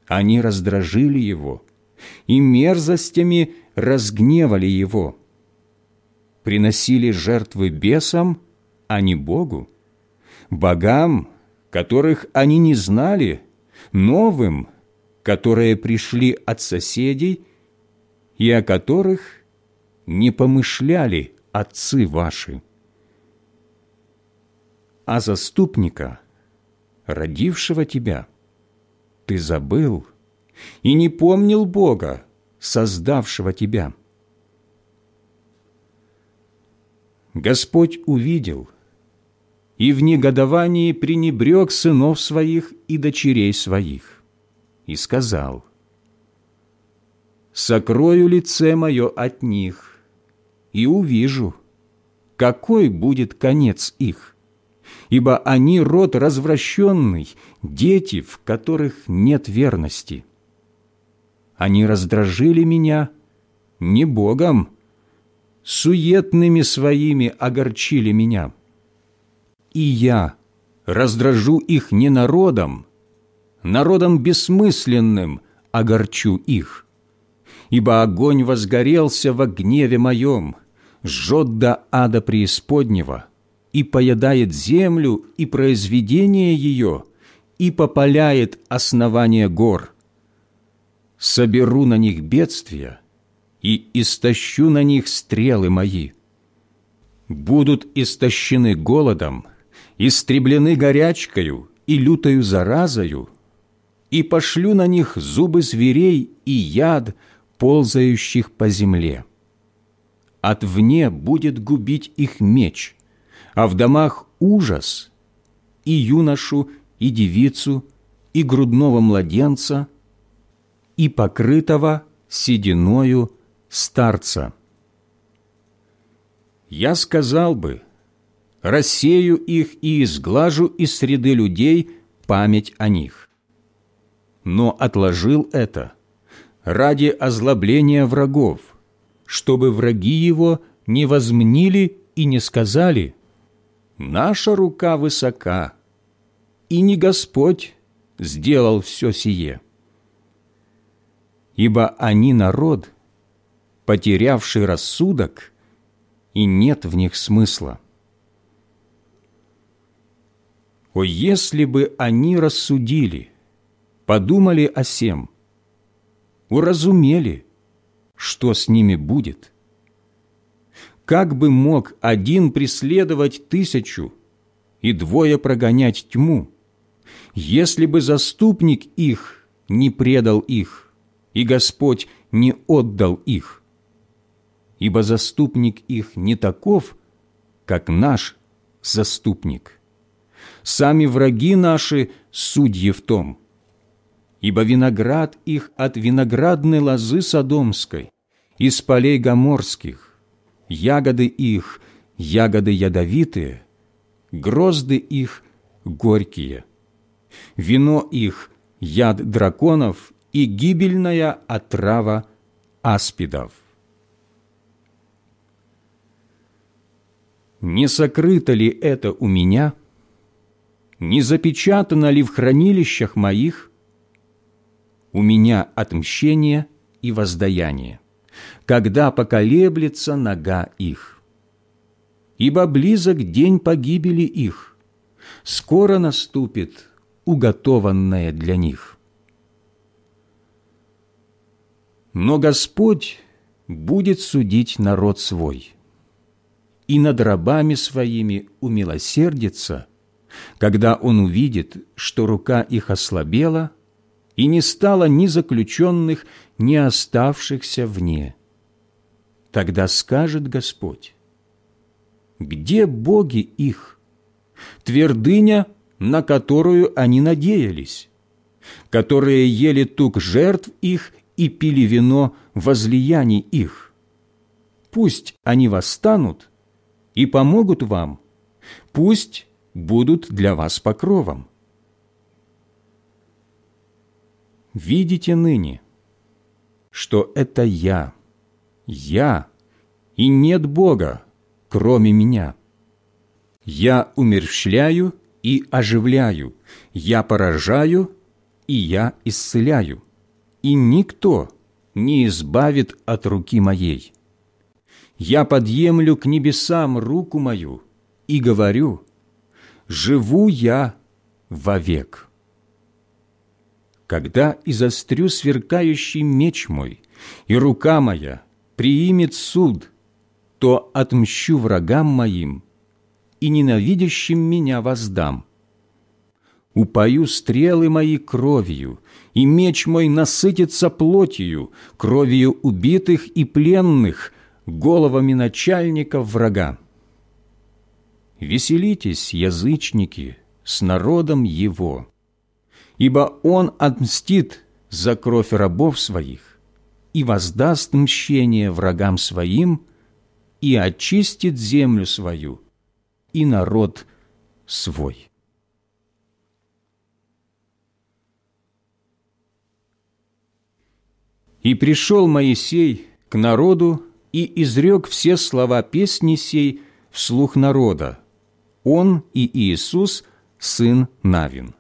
они раздражили его, и мерзостями разгневали его. Приносили жертвы бесам, а не Богу, богам, которых они не знали, новым, которые пришли от соседей и о которых не помышляли отцы ваши. А заступника – родившего тебя. Ты забыл и не помнил Бога, создавшего тебя. Господь увидел и в негодовании пренебрег сынов своих и дочерей своих и сказал, «Сокрою лице мое от них и увижу, какой будет конец их» ибо они род развращенный, дети, в которых нет верности. Они раздражили меня не Богом, суетными своими огорчили меня. И я раздражу их не народом, народом бессмысленным огорчу их. Ибо огонь возгорелся во гневе моем, жжет до ада преисподнего – и поедает землю и произведение ее, и попаляет основание гор. Соберу на них бедствия и истощу на них стрелы мои. Будут истощены голодом, истреблены горячкою и лютою заразою, и пошлю на них зубы зверей и яд, ползающих по земле. От вне будет губить их меч, а в домах ужас и юношу, и девицу, и грудного младенца, и покрытого сединою старца. Я сказал бы, рассею их и изглажу из среды людей память о них. Но отложил это ради озлобления врагов, чтобы враги его не возмнили и не сказали – наша рука высока, и не Господь сделал все сие. Ибо они народ, потерявший рассудок, и нет в них смысла. О, если бы они рассудили, подумали о сем, уразумели, что с ними будет – как бы мог один преследовать тысячу и двое прогонять тьму, если бы заступник их не предал их, и Господь не отдал их? Ибо заступник их не таков, как наш заступник. Сами враги наши – судьи в том. Ибо виноград их от виноградной лозы Содомской, из полей Гоморских, ягоды их – ягоды ядовитые, грозды их – горькие, вино их – яд драконов и гибельная отрава аспидов. Не сокрыто ли это у меня? Не запечатано ли в хранилищах моих? У меня отмщение и воздаяние, когда поколеблется нога их. Ибо близок день погибели их, скоро наступит уготованное для них. Но Господь будет судить народ свой, и над рабами своими умилосердится, когда Он увидит, что рука их ослабела, и не стало ни заключенных, ни оставшихся вне. Тогда скажет Господь, где боги их, твердыня, на которую они надеялись, которые ели тук жертв их и пили вино возлияний их. Пусть они восстанут и помогут вам, пусть будут для вас покровом. Видите ныне, что это я, я, и нет Бога, кроме меня. Я умерщвляю и оживляю, я поражаю и я исцеляю, и никто не избавит от руки моей. Я подъемлю к небесам руку мою и говорю, живу я вовек. Когда изострю сверкающий меч мой, и рука моя приимет суд, то отмщу врагам моим и ненавидящим меня воздам. Упою стрелы мои кровью, и меч мой насытится плотью, кровью убитых и пленных, головами начальников врага. Веселитесь, язычники, с народом его, ибо он отмстит за кровь рабов своих и воздаст мщение врагам своим и очистит землю свою и народ свой. И пришел Моисей к народу и изрек все слова песни сей вслух народа, он и Иисус, сын Навин.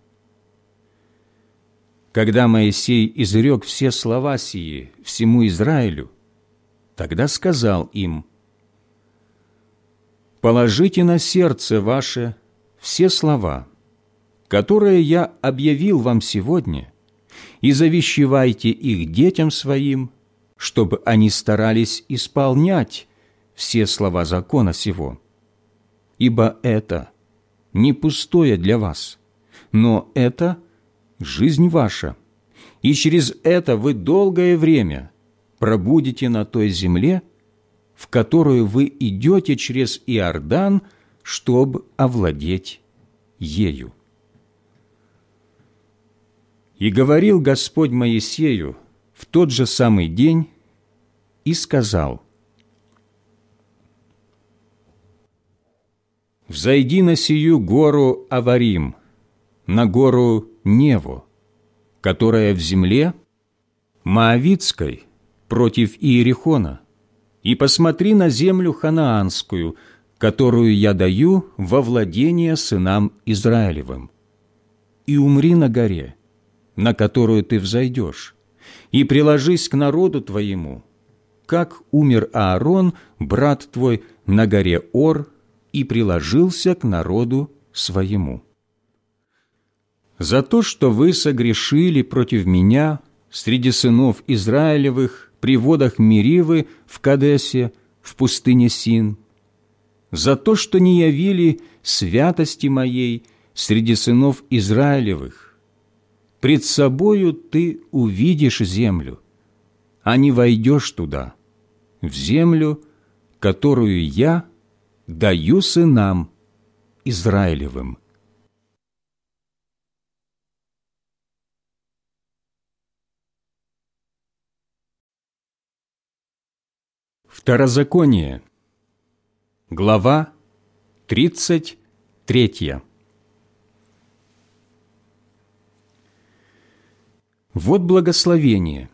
Когда Моисей изрек все слова сии всему Израилю, тогда сказал им, «Положите на сердце ваше все слова, которые я объявил вам сегодня, и завещевайте их детям своим, чтобы они старались исполнять все слова закона сего» ибо это не пустое для вас, но это жизнь ваша, и через это вы долгое время пробудете на той земле, в которую вы идете через Иордан, чтобы овладеть ею. И говорил Господь Моисею в тот же самый день и сказал, «Взойди на сию гору Аварим, на гору Неву, которая в земле Моавицкой против Иерихона, и посмотри на землю ханаанскую, которую я даю во владение сынам Израилевым, и умри на горе, на которую ты взойдешь, и приложись к народу твоему, как умер Аарон, брат твой, на горе Ор, и приложился к народу своему. За то, что вы согрешили против меня среди сынов Израилевых при водах Миривы в Кадесе, в пустыне Син, за то, что не явили святости моей среди сынов Израилевых, пред собою ты увидишь землю, а не войдешь туда, в землю, которую я даю сынам Израилевым. Второзаконие, глава 33. Вот благословение,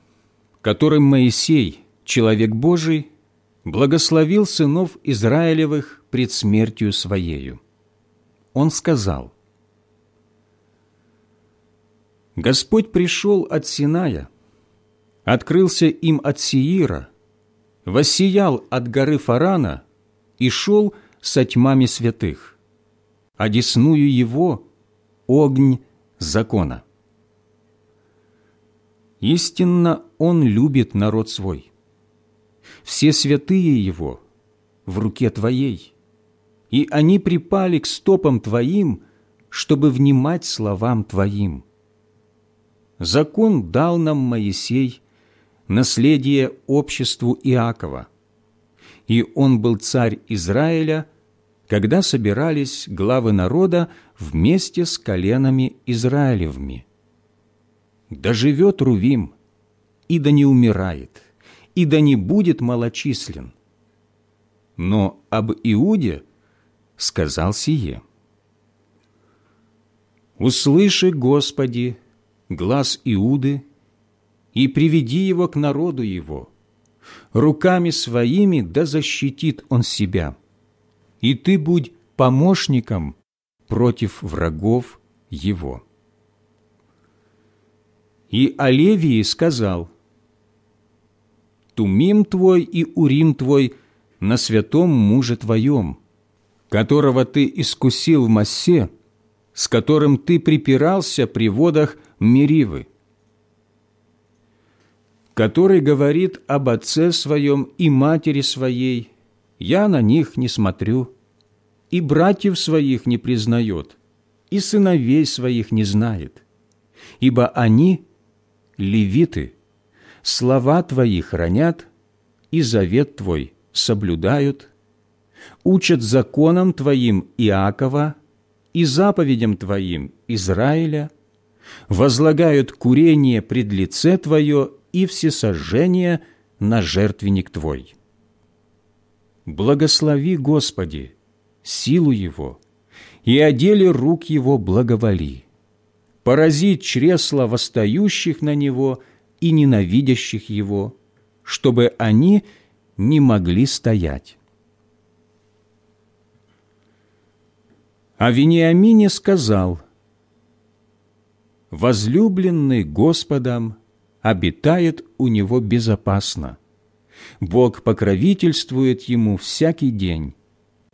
которым Моисей, человек Божий, благословил сынов Израилевых пред смертью Своею. Он сказал, Господь пришел от Синая, открылся им от Сиира, воссиял от горы Фарана и шел со тьмами святых, одесную его огонь закона. Истинно Он любит народ свой. Все святые Его в руке Твоей, и они припали к стопам Твоим, чтобы внимать словам Твоим. Закон дал нам Моисей, наследие обществу Иакова, и он был царь Израиля, когда собирались главы народа вместе с коленами Израилевыми. Да живет Рувим, и да не умирает, и да не будет малочислен. Но об Иуде сказал сие. «Услыши, Господи, глаз Иуды, и приведи его к народу его. Руками своими да защитит он себя, и ты будь помощником против врагов его». И о Левии сказал, «Тумим твой и Урим твой на святом муже твоем, которого ты искусил в массе, с которым ты припирался при водах Меривы, который говорит об отце своем и матери своей, я на них не смотрю, и братьев своих не признает, и сыновей своих не знает, ибо они – левиты, слова Твои хранят и завет Твой соблюдают, учат законам Твоим Иакова и заповедям Твоим Израиля, возлагают курение пред лице Твое и всесожжение на жертвенник Твой. Благослови, Господи, силу Его, и о деле рук Его благоволи поразить чресла восстающих на него и ненавидящих его, чтобы они не могли стоять. А Вениамине сказал, «Возлюбленный Господом обитает у него безопасно. Бог покровительствует ему всякий день,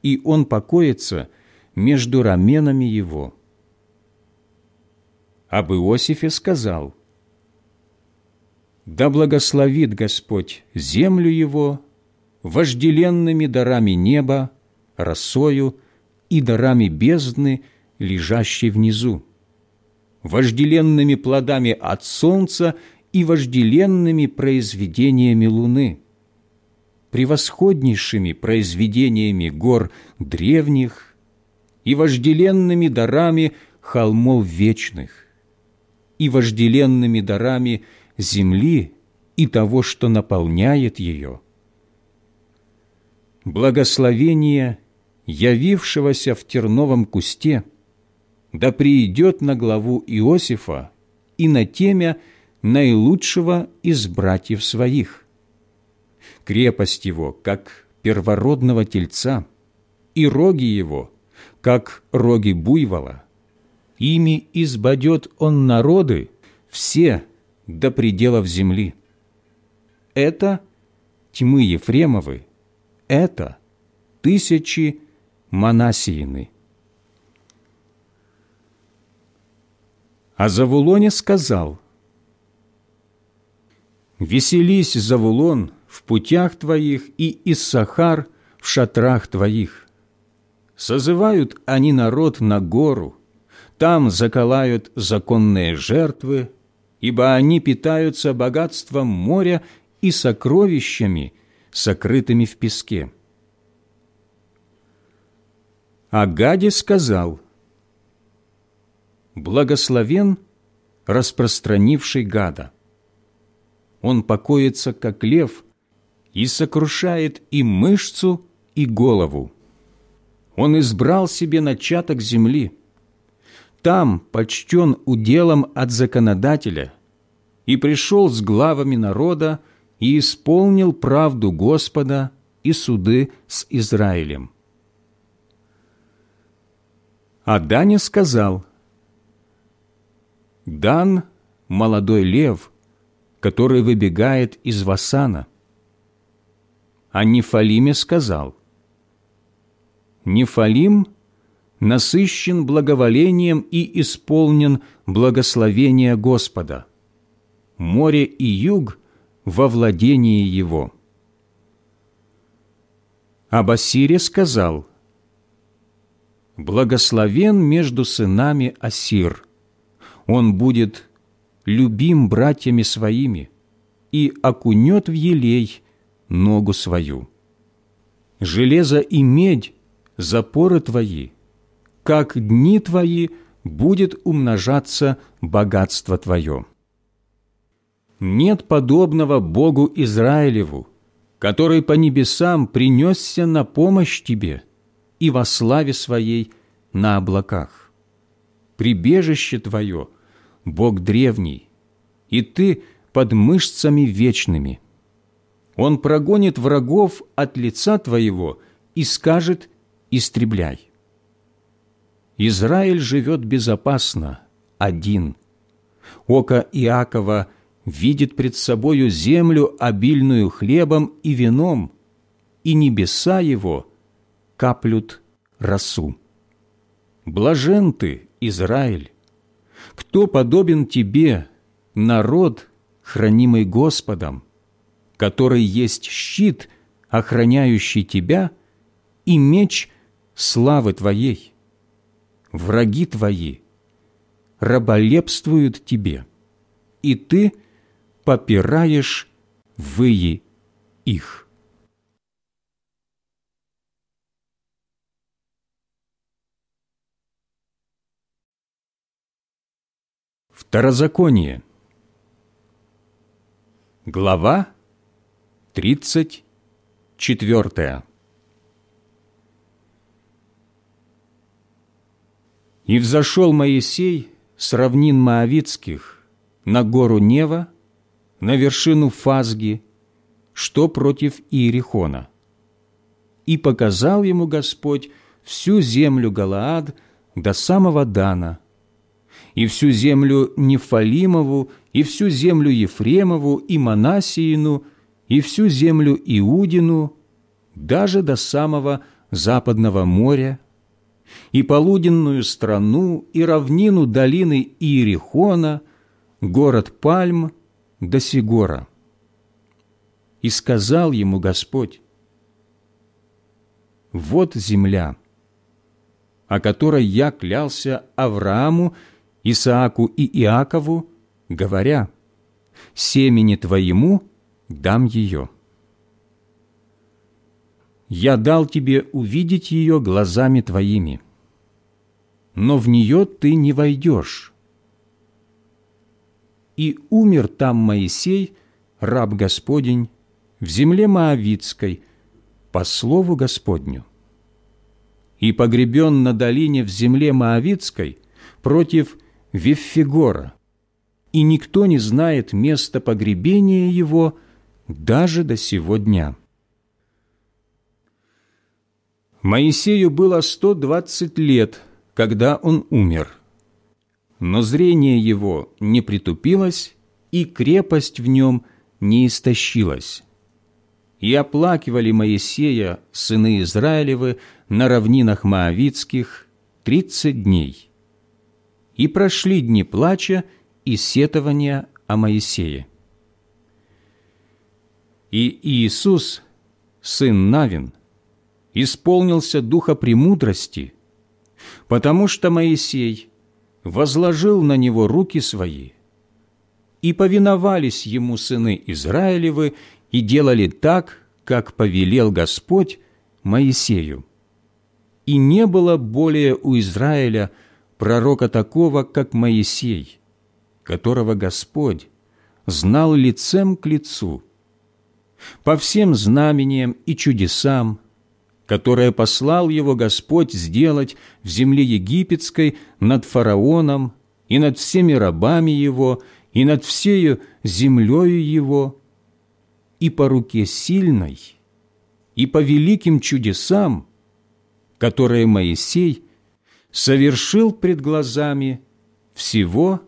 и он покоится между раменами его» об Иосифе сказал, «Да благословит Господь землю его вожделенными дарами неба, росою и дарами бездны, лежащей внизу, вожделенными плодами от солнца и вожделенными произведениями луны, превосходнейшими произведениями гор древних и вожделенными дарами холмов вечных, и вожделенными дарами земли и того, что наполняет ее. Благословение, явившегося в терновом кусте, да приидет на главу Иосифа и на темя наилучшего из братьев своих. Крепость его, как первородного тельца, и роги его, как роги буйвола – Ими избадет он народы все до пределов земли. Это тьмы Ефремовы, это тысячи Манасиины. А Завулоне сказал, «Веселись, Завулон, в путях твоих и Иссахар в шатрах твоих. Созывают они народ на гору, там заколают законные жертвы, ибо они питаются богатством моря и сокровищами, сокрытыми в песке. А Гаде сказал, «Благословен, распространивший гада. Он покоится, как лев, и сокрушает и мышцу, и голову. Он избрал себе начаток земли, там почтен уделом от законодателя и пришел с главами народа и исполнил правду Господа и суды с Израилем. А Даня сказал, Дан – молодой лев, который выбегает из Васана. О Нефалиме сказал, Нефалим насыщен благоволением и исполнен благословения Господа. Море и юг во владении его. Об Асире сказал, «Благословен между сынами Асир, он будет любим братьями своими и окунет в елей ногу свою. Железо и медь – запоры твои, как дни твои будет умножаться богатство твое. Нет подобного Богу Израилеву, который по небесам принесся на помощь тебе и во славе своей на облаках. Прибежище твое, Бог древний, и ты под мышцами вечными. Он прогонит врагов от лица твоего и скажет «истребляй». Израиль живет безопасно, один. Око Иакова видит пред собою землю, обильную хлебом и вином, и небеса его каплют росу. Блажен ты, Израиль! Кто подобен тебе, народ, хранимый Господом, который есть щит, охраняющий тебя, и меч славы твоей? Враги твои раболепствуют тебе, и ты – попираешь выи их. Второзаконие. Глава тридцать четвертая. И взошел Моисей с равнин Моавицких на гору Нева на вершину Фазги, что против Иерихона. И показал ему Господь всю землю Галаад до самого Дана, и всю землю Нефалимову, и всю землю Ефремову, и Манасиину, и всю землю Иудину, даже до самого западного моря, и полуденную страну, и равнину долины Иерихона, город Пальм до Сигора. И сказал ему Господь, «Вот земля, о которой я клялся Аврааму, Исааку и Иакову, говоря, «Семени твоему дам ее». Я дал тебе увидеть ее глазами твоими, но в нее ты не войдешь, и умер там Моисей, раб Господень, в земле Моавицкой, по слову Господню. И погребен на долине в земле Моавицкой против Виффигора, и никто не знает места погребения его даже до сего дня. Моисею было сто двадцать лет, когда он умер – но зрение его не притупилось, и крепость в нем не истощилась. И оплакивали Моисея, сыны Израилевы, на равнинах Моавицких тридцать дней. И прошли дни плача и сетования о Моисее. И Иисус, сын Навин, исполнился духа премудрости, потому что Моисей – возложил на него руки свои, и повиновались ему сыны Израилевы и делали так, как повелел Господь Моисею. И не было более у Израиля пророка такого, как Моисей, которого Господь знал лицем к лицу. По всем знамениям и чудесам, которое послал его Господь сделать в земле египетской над фараоном и над всеми рабами его, и над всею землею его, и по руке сильной, и по великим чудесам, которые Моисей совершил пред глазами всего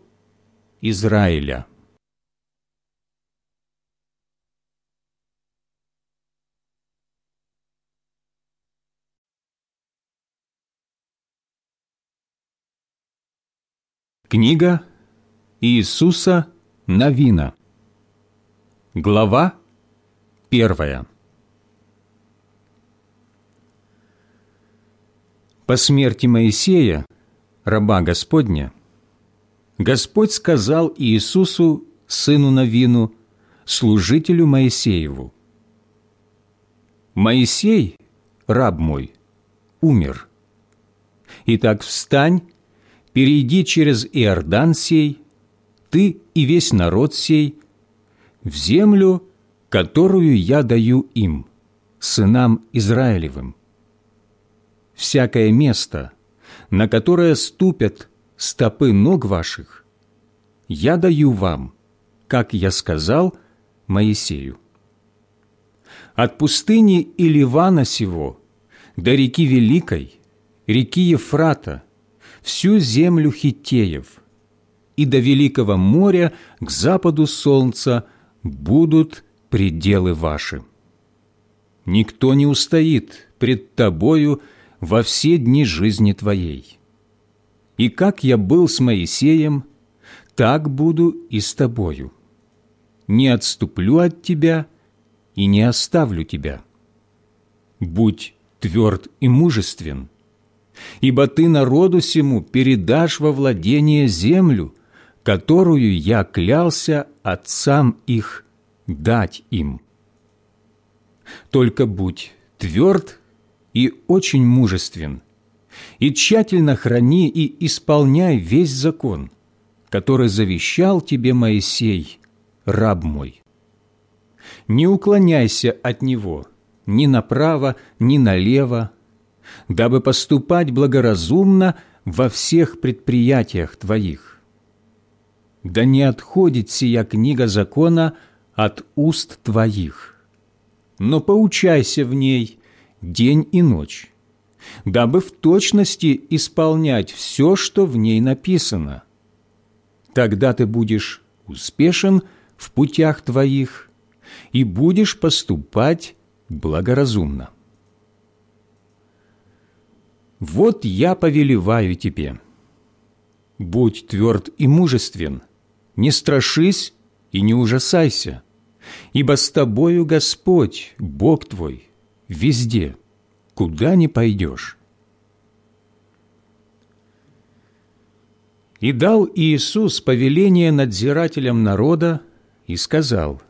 Израиля. Книга Иисуса Новина Глава первая По смерти Моисея, раба Господня, Господь сказал Иисусу, сыну Новину, служителю Моисееву, «Моисей, раб мой, умер. Итак, встань, перейди через Иордан сей, ты и весь народ сей, в землю, которую я даю им, сынам Израилевым. Всякое место, на которое ступят стопы ног ваших, я даю вам, как я сказал Моисею. От пустыни и Ливана сего до реки Великой, реки Ефрата, всю землю Хитеев, и до Великого моря к западу солнца будут пределы ваши. Никто не устоит пред тобою во все дни жизни твоей. И как я был с Моисеем, так буду и с тобою. Не отступлю от тебя и не оставлю тебя. Будь тверд и мужествен, ибо ты народу сему передашь во владение землю, которую я клялся отцам их дать им. Только будь тверд и очень мужествен, и тщательно храни и исполняй весь закон, который завещал тебе Моисей, раб мой. Не уклоняйся от него ни направо, ни налево, дабы поступать благоразумно во всех предприятиях твоих. Да не отходит сия книга закона от уст твоих, но поучайся в ней день и ночь, дабы в точности исполнять все, что в ней написано. Тогда ты будешь успешен в путях твоих и будешь поступать благоразумно. Вот я повелеваю тебе. Будь тверд и мужествен, не страшись и не ужасайся, ибо с тобою Господь, Бог твой, везде, куда ни пойдешь. И дал Иисус повеление надзирателям народа и сказал,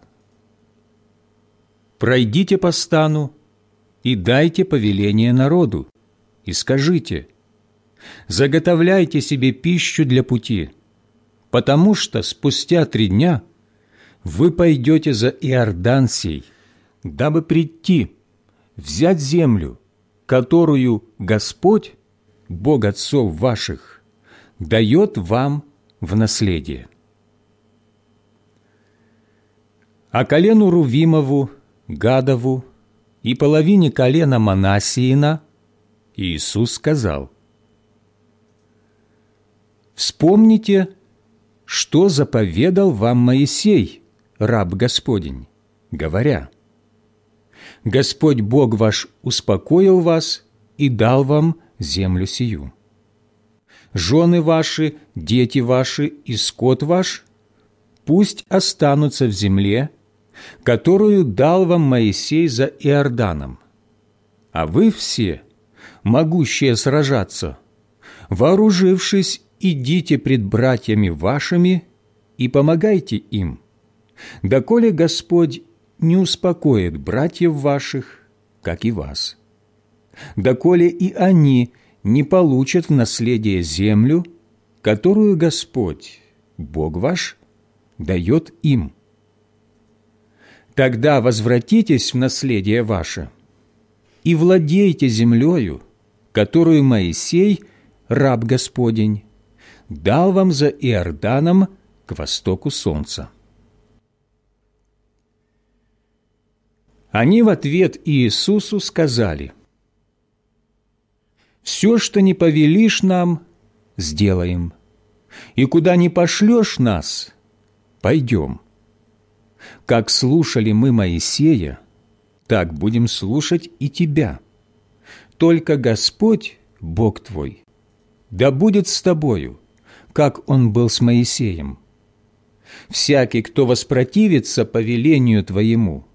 «Пройдите по стану и дайте повеление народу, и скажите, «Заготовляйте себе пищу для пути, потому что спустя три дня вы пойдете за Иордан сей, дабы прийти, взять землю, которую Господь, Бог отцов ваших, дает вам в наследие». А колену Рувимову, Гадову и половине колена Манасиина – Иисус сказал, «Вспомните, что заповедал вам Моисей, раб Господень, говоря, «Господь Бог ваш успокоил вас и дал вам землю сию. Жены ваши, дети ваши и скот ваш пусть останутся в земле, которую дал вам Моисей за Иорданом, а вы все – могущие сражаться, вооружившись, идите пред братьями вашими и помогайте им, доколе Господь не успокоит братьев ваших, как и вас, доколе и они не получат в наследие землю, которую Господь, Бог ваш, дает им. Тогда возвратитесь в наследие ваше и владейте землею, которую Моисей, раб Господень, дал вам за Иорданом к востоку солнца. Они в ответ Иисусу сказали, «Все, что не повелишь нам, сделаем». и куда не пошлешь нас, пойдем. Как слушали мы Моисея, так будем слушать и тебя. Только Господь, Бог твой, да будет с тобою, как Он был с Моисеем. Всякий, кто воспротивится повелению Твоему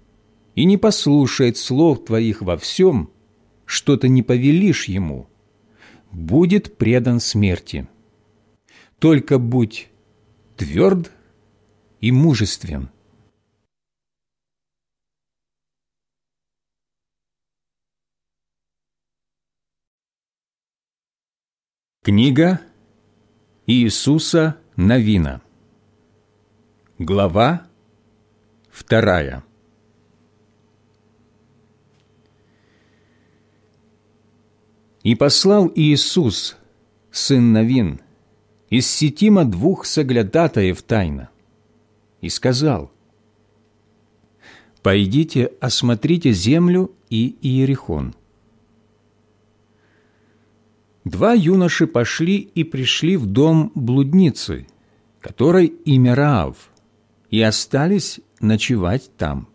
и не послушает слов Твоих во всем, что Ты не повелишь ему, будет предан смерти. Только будь тверд и мужествен. Книга Иисуса Новина Глава вторая И послал Иисус, сын Новин, из Сетима двух соглядатаев тайно, и сказал, «Пойдите, осмотрите землю и Иерихон». Два юноши пошли и пришли в дом блудницы, которой имя Раав, и остались ночевать там.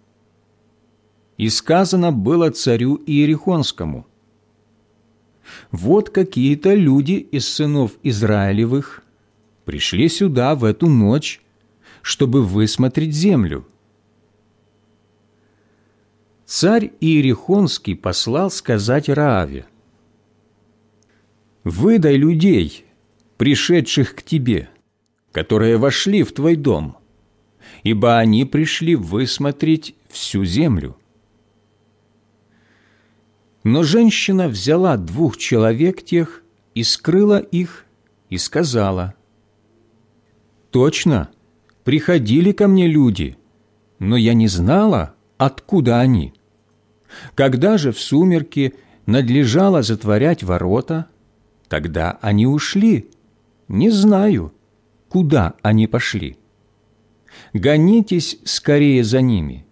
И сказано было царю Иерихонскому, «Вот какие-то люди из сынов Израилевых пришли сюда в эту ночь, чтобы высмотреть землю». Царь Иерихонский послал сказать Рааве, выдай людей, пришедших к тебе, которые вошли в твой дом, ибо они пришли высмотреть всю землю. Но женщина взяла двух человек тех и скрыла их, и сказала, «Точно, приходили ко мне люди, но я не знала, откуда они. Когда же в сумерки надлежало затворять ворота, Тогда они ушли. Не знаю, куда они пошли. Гонитесь скорее за ними.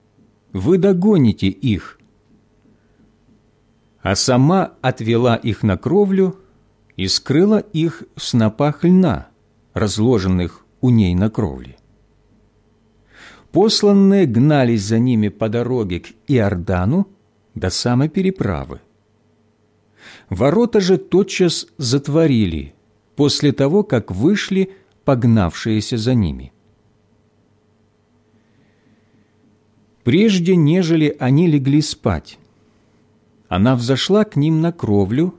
Вы догоните их. А сама отвела их на кровлю и скрыла их в снопах льна, разложенных у ней на кровле. Посланные гнались за ними по дороге к Иордану до самой переправы. Ворота же тотчас затворили после того, как вышли погнавшиеся за ними. Прежде, нежели они легли спать, она взошла к ним на кровлю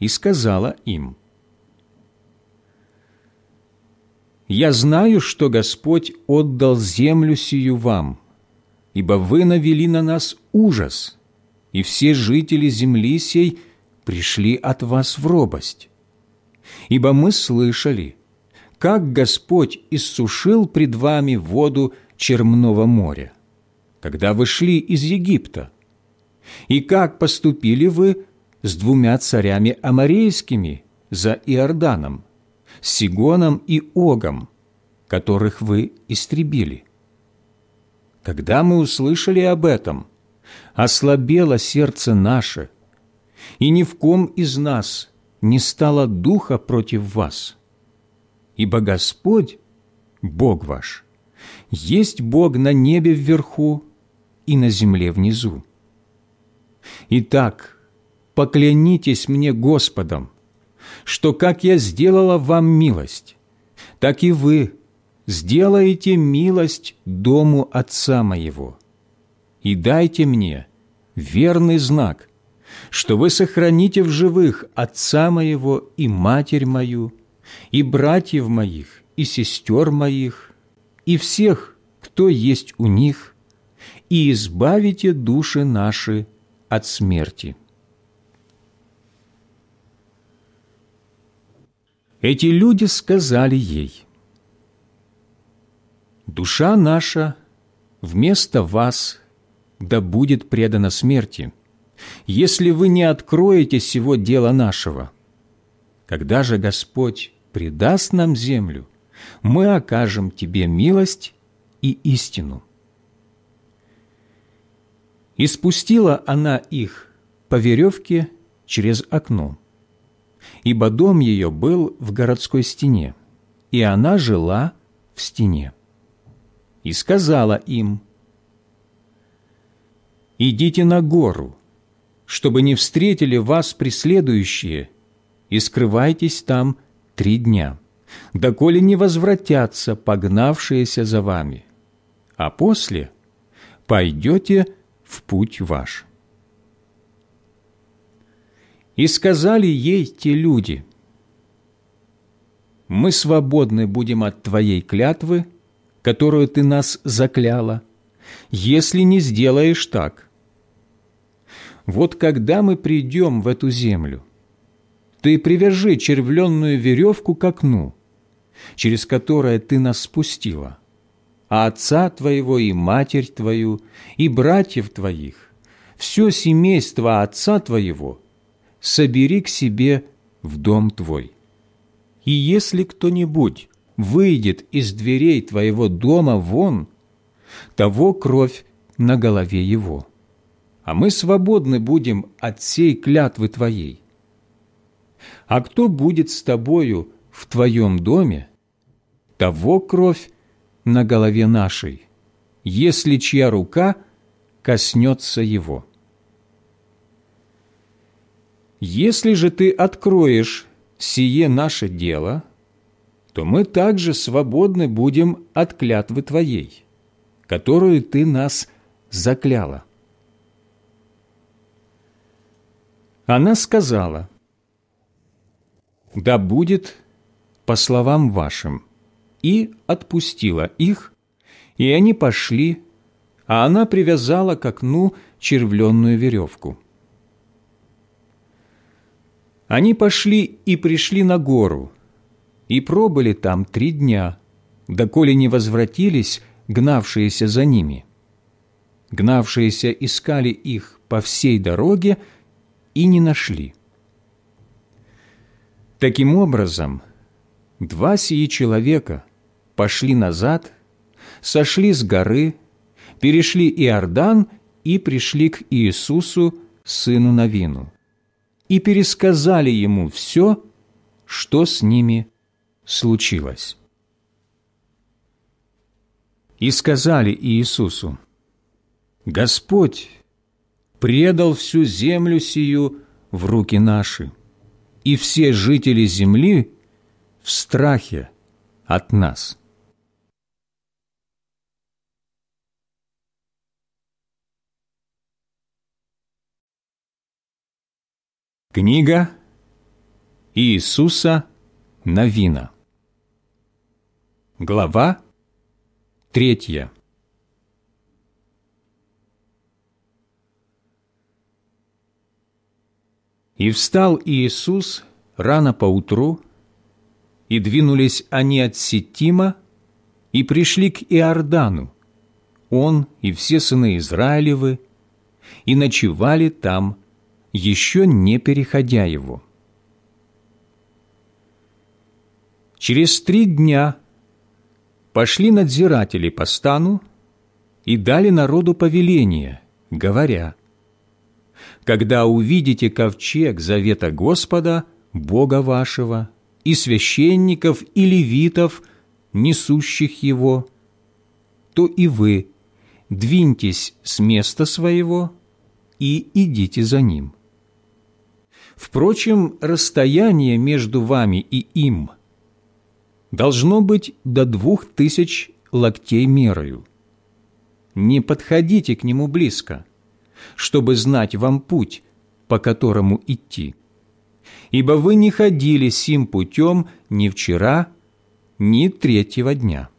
и сказала им, «Я знаю, что Господь отдал землю сию вам, ибо вы навели на нас ужас, и все жители земли сей – пришли от вас в робость. Ибо мы слышали, как Господь иссушил пред вами воду Чермного моря, когда вы шли из Египта, и как поступили вы с двумя царями аморейскими за Иорданом, Сигоном и Огом, которых вы истребили. Когда мы услышали об этом, ослабело сердце наше – и ни в ком из нас не стало духа против вас. Ибо Господь, Бог ваш, есть Бог на небе вверху и на земле внизу. Итак, поклянитесь мне Господом, что как я сделала вам милость, так и вы сделаете милость дому Отца моего, и дайте мне верный знак, что вы сохраните в живых отца моего и матерь мою, и братьев моих, и сестер моих, и всех, кто есть у них, и избавите души наши от смерти». Эти люди сказали ей, «Душа наша вместо вас да будет предана смерти, если вы не откроете сего дела нашего. Когда же Господь предаст нам землю, мы окажем Тебе милость и истину». И спустила она их по веревке через окно, ибо дом ее был в городской стене, и она жила в стене. И сказала им, «Идите на гору, чтобы не встретили вас преследующие, и скрывайтесь там три дня, доколе не возвратятся погнавшиеся за вами, а после пойдете в путь ваш». И сказали ей те люди, «Мы свободны будем от Твоей клятвы, которую Ты нас закляла, если не сделаешь так. Вот когда мы придем в эту землю, Ты привяжи червленную веревку к окну, через которое Ты нас спустила, а отца Твоего и матерь Твою, и братьев Твоих, все семейство отца Твоего – собери к себе в дом твой. И если кто-нибудь выйдет из дверей твоего дома вон, того кровь на голове его, а мы свободны будем от сей клятвы твоей. А кто будет с тобою в твоем доме, того кровь на голове нашей, если чья рука коснется его». Если же ты откроешь сие наше дело, то мы также свободны будем от клятвы Твоей, которую Ты нас закляла». Она сказала, «Да будет по словам вашим», и отпустила их, и они пошли, а она привязала к окну червленную веревку. Они пошли и пришли на гору, и пробыли там три дня, доколе не возвратились гнавшиеся за ними. Гнавшиеся искали их по всей дороге и не нашли. Таким образом, два сии человека пошли назад, сошли с горы, перешли Иордан и пришли к Иисусу, сыну Навину и пересказали ему все, что с ними случилось. И сказали Иисусу, «Господь предал всю землю сию в руки наши, и все жители земли в страхе от нас». Книга Иисуса Новина. Глава третья. И встал Иисус рано поутру, и двинулись они от Сетима, и пришли к Иордану, он и все сыны Израилевы, и ночевали там еще не переходя его. Через три дня пошли надзиратели по стану и дали народу повеление, говоря, «Когда увидите ковчег завета Господа, Бога вашего, и священников, и левитов, несущих его, то и вы двиньтесь с места своего и идите за ним». Впрочем, расстояние между вами и им должно быть до двух тысяч локтей мерою. Не подходите к нему близко, чтобы знать вам путь, по которому идти. Ибо вы не ходили сим путем ни вчера, ни третьего дня.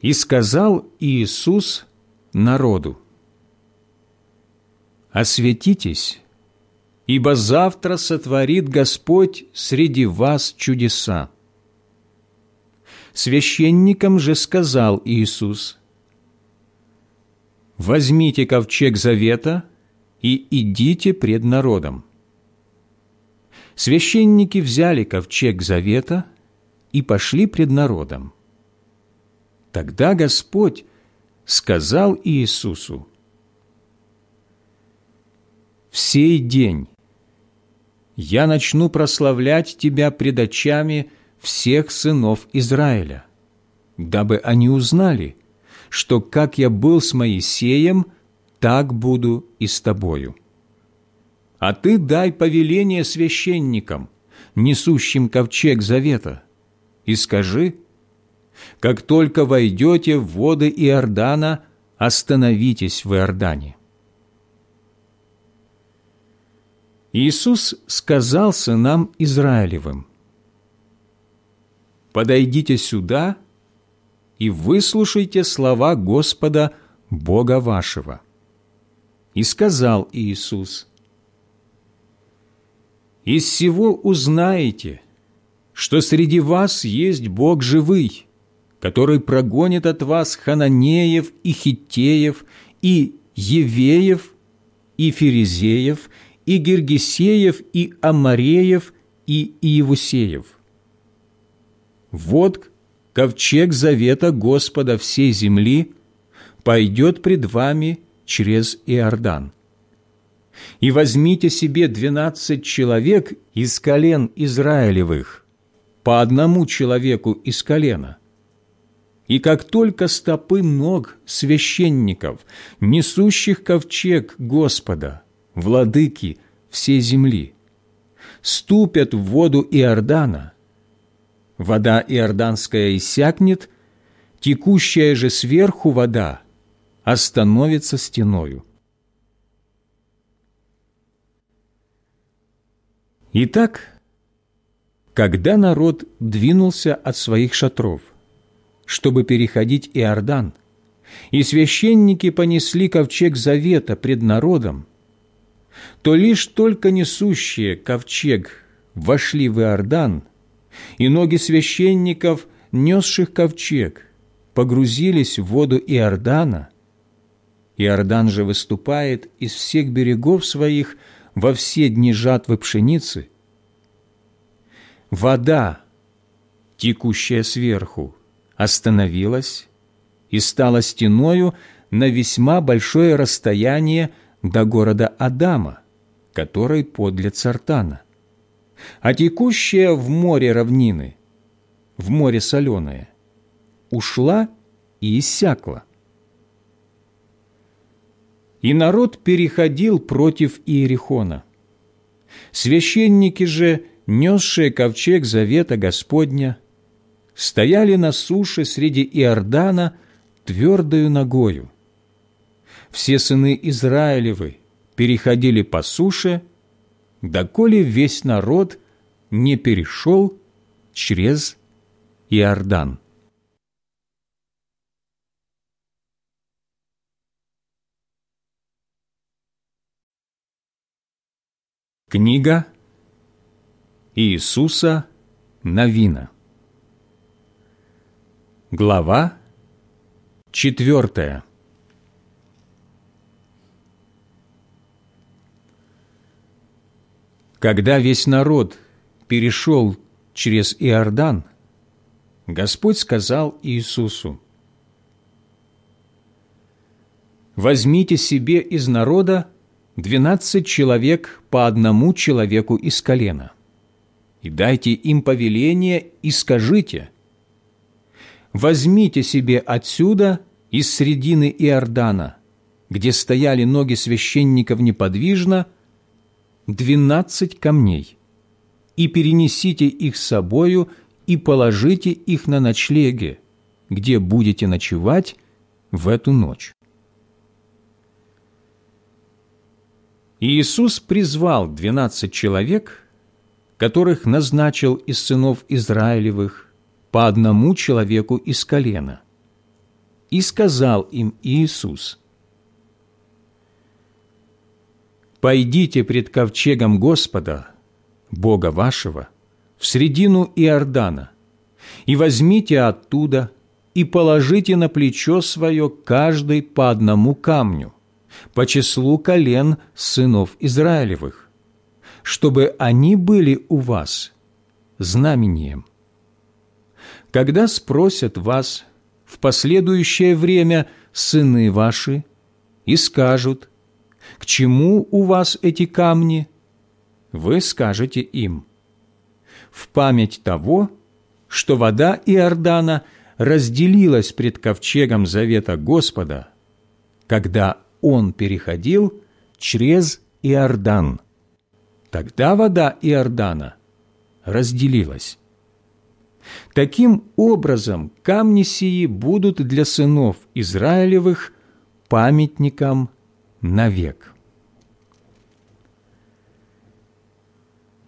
И сказал Иисус народу, осветитесь, ибо завтра сотворит Господь среди вас чудеса. Священникам же сказал Иисус, «Возьмите ковчег завета и идите пред народом». Священники взяли ковчег завета и пошли пред народом. Тогда Господь сказал Иисусу, в сей день я начну прославлять Тебя пред очами всех сынов Израиля, дабы они узнали, что как я был с Моисеем, так буду и с тобою. А ты дай повеление священникам, несущим ковчег завета, и скажи, как только войдете в воды Иордана, остановитесь в Иордане. Иисус сказал сынам Израилевым, «Подойдите сюда и выслушайте слова Господа Бога вашего». И сказал Иисус, «Из всего узнаете, что среди вас есть Бог живый, который прогонит от вас хананеев и хиттеев, и евеев, и ферезеев, и гергесеев, и амареев, и иевусеев. Вот ковчег завета Господа всей земли пойдет пред вами через Иордан. И возьмите себе двенадцать человек из колен Израилевых, по одному человеку из колена. И как только стопы ног священников, несущих ковчег Господа, владыки всей земли, ступят в воду Иордана, вода иорданская иссякнет, текущая же сверху вода остановится стеною. Итак, когда народ двинулся от своих шатров, чтобы переходить Иордан, и священники понесли ковчег завета пред народом, то лишь только несущие ковчег вошли в Иордан, и ноги священников, несших ковчег, погрузились в воду Иордана, Иордан же выступает из всех берегов своих во все дни жатвы пшеницы, вода, текущая сверху, остановилась и стала стеною на весьма большое расстояние до города Адама, который подле Цартана. А текущая в море равнины, в море соленое, ушла и иссякла. И народ переходил против Иерихона. Священники же, несшие ковчег завета Господня, стояли на суше среди Иордана твердою ногою, все сыны Израилевы переходили по суше, доколе весь народ не перешел через Иордан. Книга Иисуса Новина Глава четвертая Когда весь народ перешел через Иордан, Господь сказал Иисусу, «Возьмите себе из народа двенадцать человек по одному человеку из колена, и дайте им повеление и скажите, возьмите себе отсюда из средины Иордана, где стояли ноги священников неподвижно, двенадцать камней, и перенесите их с собою и положите их на ночлеге, где будете ночевать в эту ночь. Иисус призвал двенадцать человек, которых назначил из сынов Израилевых по одному человеку из колена, и сказал им Иисус – «Пойдите пред ковчегом Господа, Бога вашего, в средину Иордана, и возьмите оттуда, и положите на плечо свое каждый по одному камню, по числу колен сынов Израилевых, чтобы они были у вас знамением. Когда спросят вас в последующее время сыны ваши и скажут – к чему у вас эти камни? вы скажете им, «В память того, что вода Иордана разделилась пред ковчегом завета Господа, когда он переходил через Иордан. Тогда вода Иордана разделилась. Таким образом, камни сии будут для сынов Израилевых памятником навек.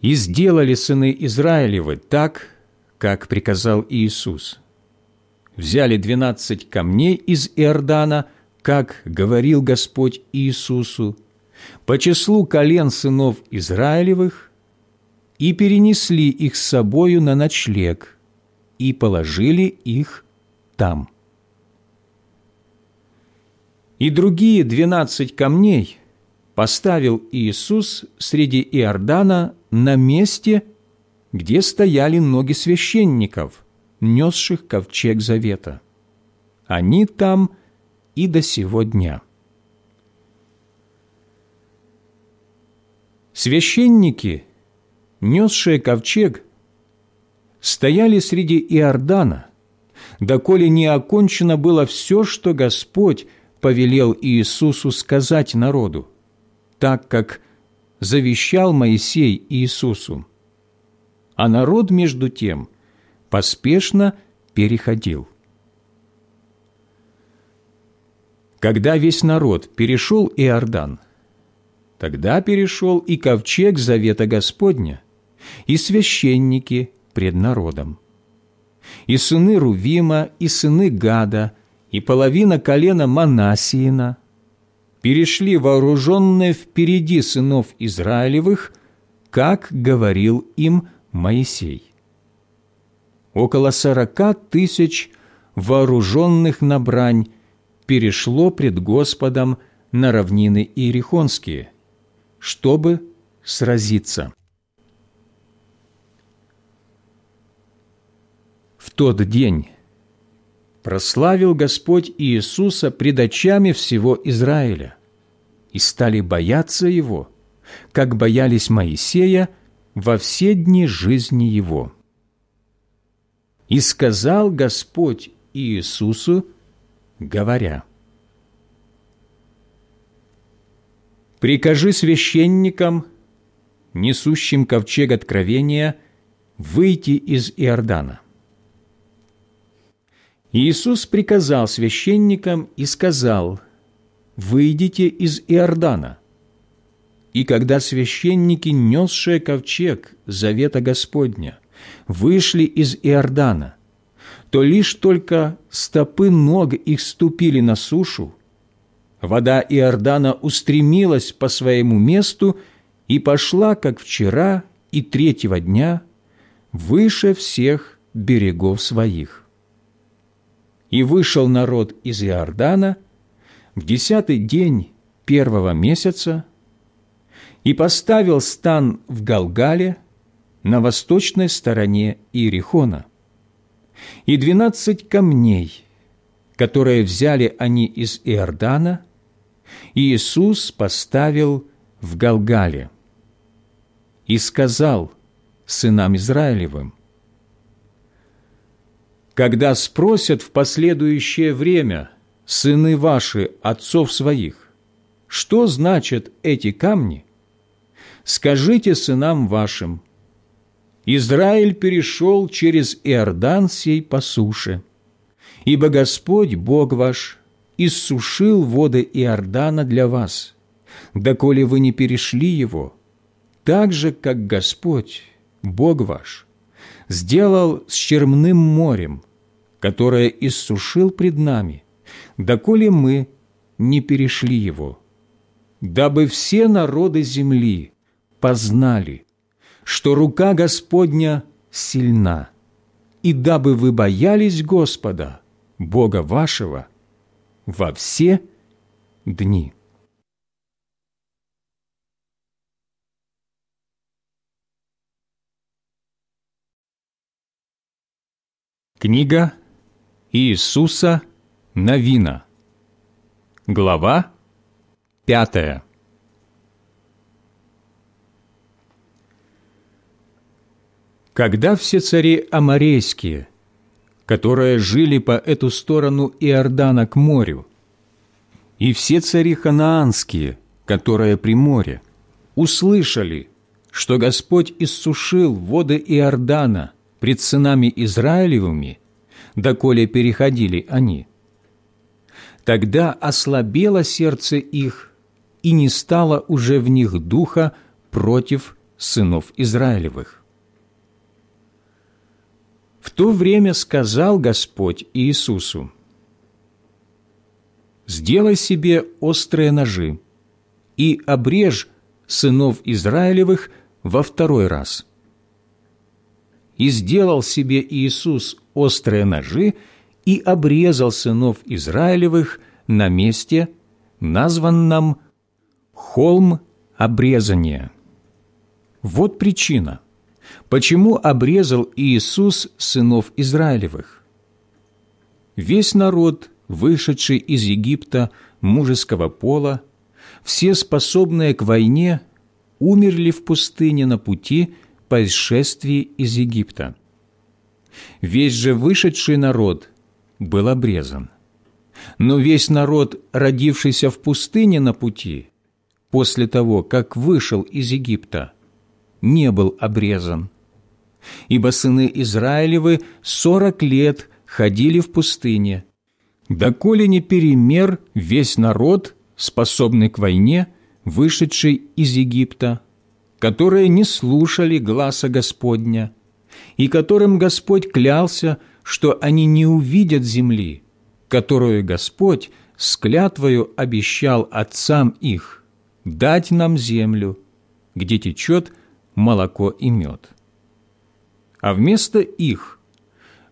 И сделали сыны Израилевы так, как приказал Иисус. Взяли двенадцать камней из Иордана, как говорил Господь Иисусу, по числу колен сынов Израилевых, и перенесли их с собою на ночлег, и положили их там. И другие двенадцать камней поставил Иисус среди Иордана на месте, где стояли ноги священников, несших ковчег завета. Они там и до сего дня. Священники, несшие ковчег, стояли среди Иордана, доколе не окончено было все, что Господь повелел Иисусу сказать народу, так как завещал Моисей Иисусу. А народ, между тем, поспешно переходил. Когда весь народ перешел Иордан, тогда перешел и ковчег завета Господня, и священники пред народом. И сыны Рувима, и сыны Гада, и половина колена Манасиина перешли вооруженные впереди сынов Израилевых, как говорил им Моисей. Около сорока тысяч вооруженных на брань перешло пред Господом на равнины Иерихонские, чтобы сразиться. В тот день прославил Господь Иисуса пред очами всего Израиля, и стали бояться Его, как боялись Моисея во все дни жизни Его. И сказал Господь Иисусу, говоря, «Прикажи священникам, несущим ковчег откровения, выйти из Иордана». Иисус приказал священникам и сказал, «Выйдите из Иордана». И когда священники, несшие ковчег завета Господня, вышли из Иордана, то лишь только стопы ног их ступили на сушу, вода Иордана устремилась по своему месту и пошла, как вчера и третьего дня, выше всех берегов своих. И вышел народ из Иордана в десятый день первого месяца и поставил стан в Галгале на восточной стороне Иерихона – и двенадцать камней, которые взяли они из Иордана, Иисус поставил в Галгале и сказал сынам Израилевым, «Когда спросят в последующее время сыны ваши отцов своих, что значат эти камни, скажите сынам вашим, Израиль перешел через Иордан сей по суше, ибо Господь, Бог ваш, иссушил воды Иордана для вас, доколе вы не перешли его, так же, как Господь, Бог ваш, сделал с Черным морем, которое иссушил пред нами, доколе мы не перешли его, дабы все народы земли познали, что рука Господня сильна, и дабы вы боялись Господа, Бога вашего, во все дни. Книга Иисуса Новина. Глава пятая. Когда все цари аморейские, которые жили по эту сторону Иордана к морю, и все цари ханаанские, которые при море, услышали, что Господь иссушил воды Иордана пред сынами Израилевыми, доколе переходили они. Тогда ослабело сердце их, и не стало уже в них духа против сынов Израилевых. В то время сказал Господь Иисусу, «Сделай себе острые ножи и обрежь сынов Израилевых во второй раз». И сделал себе Иисус острые ножи и обрезал сынов Израилевых на месте, названном «Холм обрезания». Вот причина – Почему обрезал Иисус сынов Израилевых? Весь народ, вышедший из Египта мужеского пола, все способные к войне, умерли в пустыне на пути по исшествии из Египта. Весь же вышедший народ был обрезан. Но весь народ, родившийся в пустыне на пути, после того, как вышел из Египта, не был обрезан. Ибо сыны Израилевы сорок лет ходили в пустыне, доколе не перемер весь народ, способный к войне, вышедший из Египта, которые не слушали гласа Господня, и которым Господь клялся, что они не увидят земли, которую Господь с клятвою обещал отцам их дать нам землю, где течет молоко и мед. А вместо их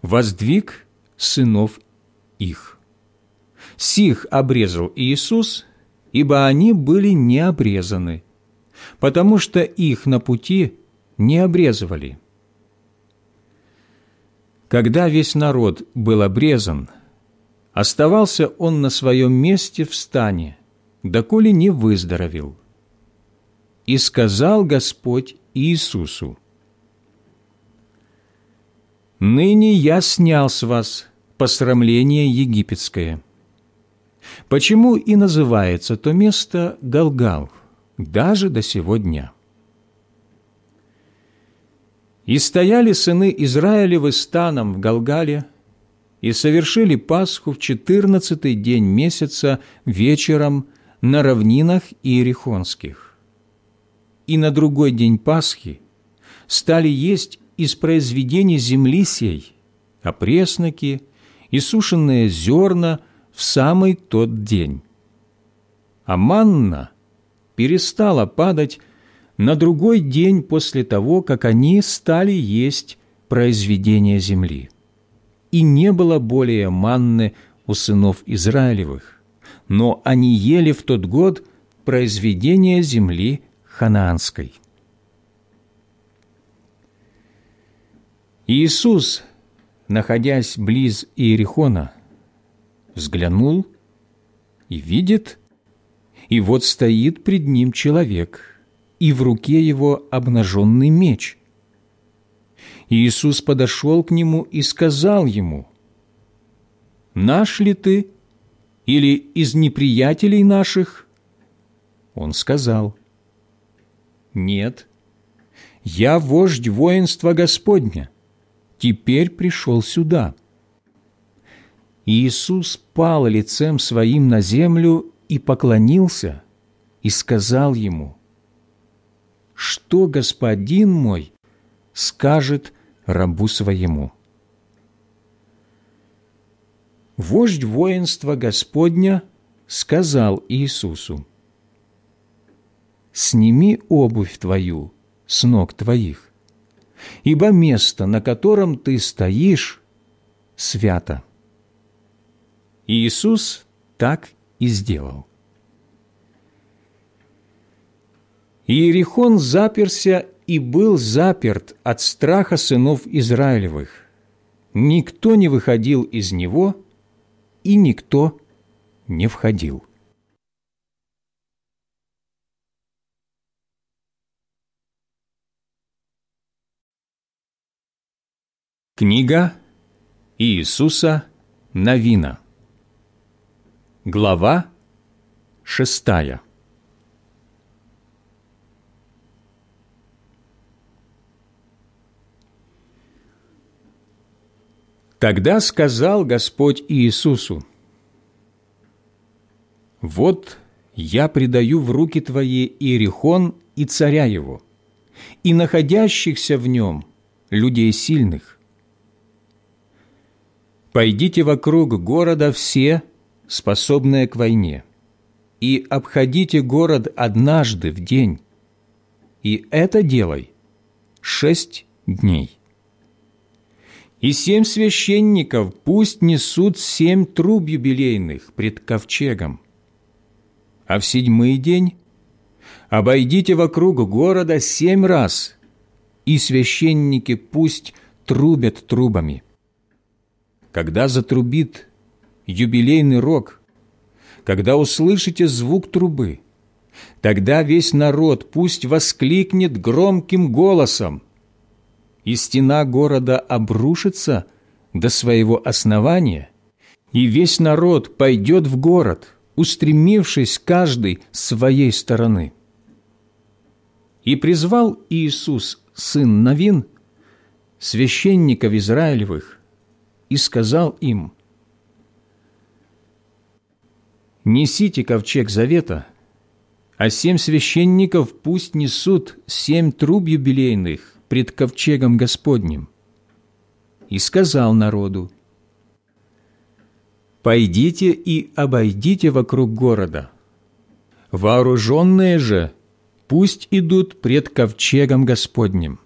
воздвиг сынов их. Сих обрезал Иисус, ибо они были не обрезаны, потому что их на пути не обрезывали. Когда весь народ был обрезан, оставался он на своем месте в стане, доколе не выздоровел. И сказал Господь Иисусу, «Ныне я снял с вас посрамление египетское». Почему и называется то место Галгал, даже до сего дня. «И стояли сыны Израилевы станом в Галгале, и совершили Пасху в четырнадцатый день месяца вечером на равнинах Иерихонских и на другой день Пасхи стали есть из произведений земли сей опресноки и сушеные зерна в самый тот день. А манна перестала падать на другой день после того, как они стали есть произведения земли. И не было более манны у сынов Израилевых, но они ели в тот год произведения земли ханаанской. Иисус, находясь близ Иерихона, взглянул и видит, и вот стоит пред ним человек, и в руке его обнаженный меч. Иисус подошел к нему и сказал ему, «Наш ли ты или из неприятелей наших?» Он сказал, нет. Я вождь воинства Господня. Теперь пришел сюда. Иисус пал лицем своим на землю и поклонился, и сказал ему, «Что господин мой скажет рабу своему?» Вождь воинства Господня сказал Иисусу, сними обувь твою с ног твоих, ибо место, на котором ты стоишь, свято». Иисус так и сделал. Иерихон заперся и был заперт от страха сынов Израилевых. Никто не выходил из него, и никто не входил. Книга Иисуса Новина Глава шестая. Тогда сказал Господь Иисусу, «Вот я предаю в руки Твои Иерихон и царя его, и находящихся в нем людей сильных, Пойдите вокруг города все, способные к войне, и обходите город однажды в день, и это делай шесть дней. И семь священников пусть несут семь труб юбилейных пред ковчегом, а в седьмой день обойдите вокруг города семь раз, и священники пусть трубят трубами – когда затрубит юбилейный рог, когда услышите звук трубы, тогда весь народ пусть воскликнет громким голосом, и стена города обрушится до своего основания, и весь народ пойдет в город, устремившись каждый с своей стороны. И призвал Иисус, сын Навин, священников Израилевых, и сказал им, «Несите ковчег завета, а семь священников пусть несут семь труб юбилейных пред ковчегом Господним». И сказал народу, «Пойдите и обойдите вокруг города. Вооруженные же пусть идут пред ковчегом Господним».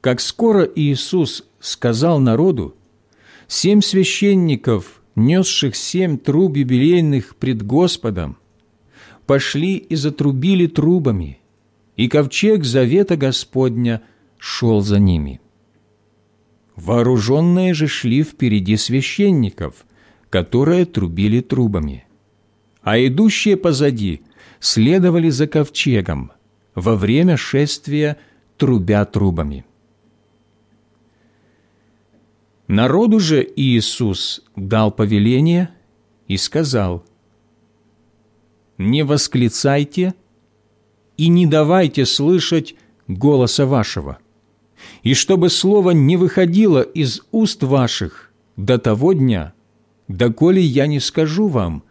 Как скоро Иисус сказал народу, семь священников, несших семь труб юбилейных пред Господом, пошли и затрубили трубами, и ковчег завета Господня шел за ними. Вооруженные же шли впереди священников, которые трубили трубами, а идущие позади следовали за ковчегом во время шествия трубя трубами. Народу же Иисус дал повеление и сказал, «Не восклицайте и не давайте слышать голоса вашего, и чтобы слово не выходило из уст ваших до того дня, доколе я не скажу вам,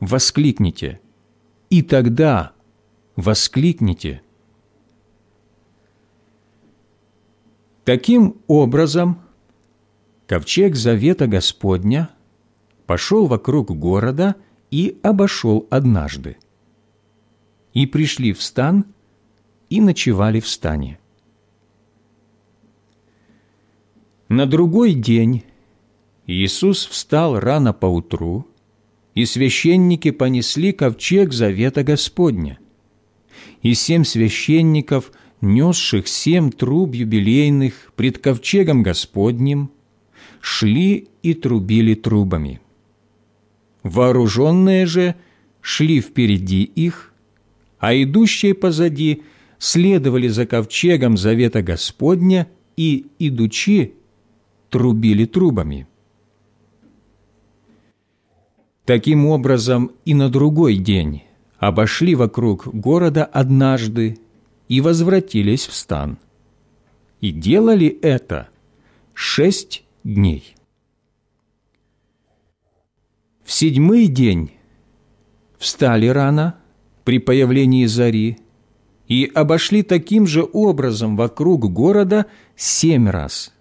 воскликните, и тогда воскликните». Таким образом, ковчег завета Господня пошел вокруг города и обошел однажды. И пришли в стан, и ночевали в стане. На другой день Иисус встал рано поутру, и священники понесли ковчег завета Господня. И семь священников, несших семь труб юбилейных пред ковчегом Господним, шли и трубили трубами. Вооруженные же шли впереди их, а идущие позади следовали за ковчегом завета Господня и, идучи, трубили трубами. Таким образом, и на другой день обошли вокруг города однажды и возвратились в стан. И делали это шесть дней. В седьмой день встали рано при появлении зари и обошли таким же образом вокруг города семь раз.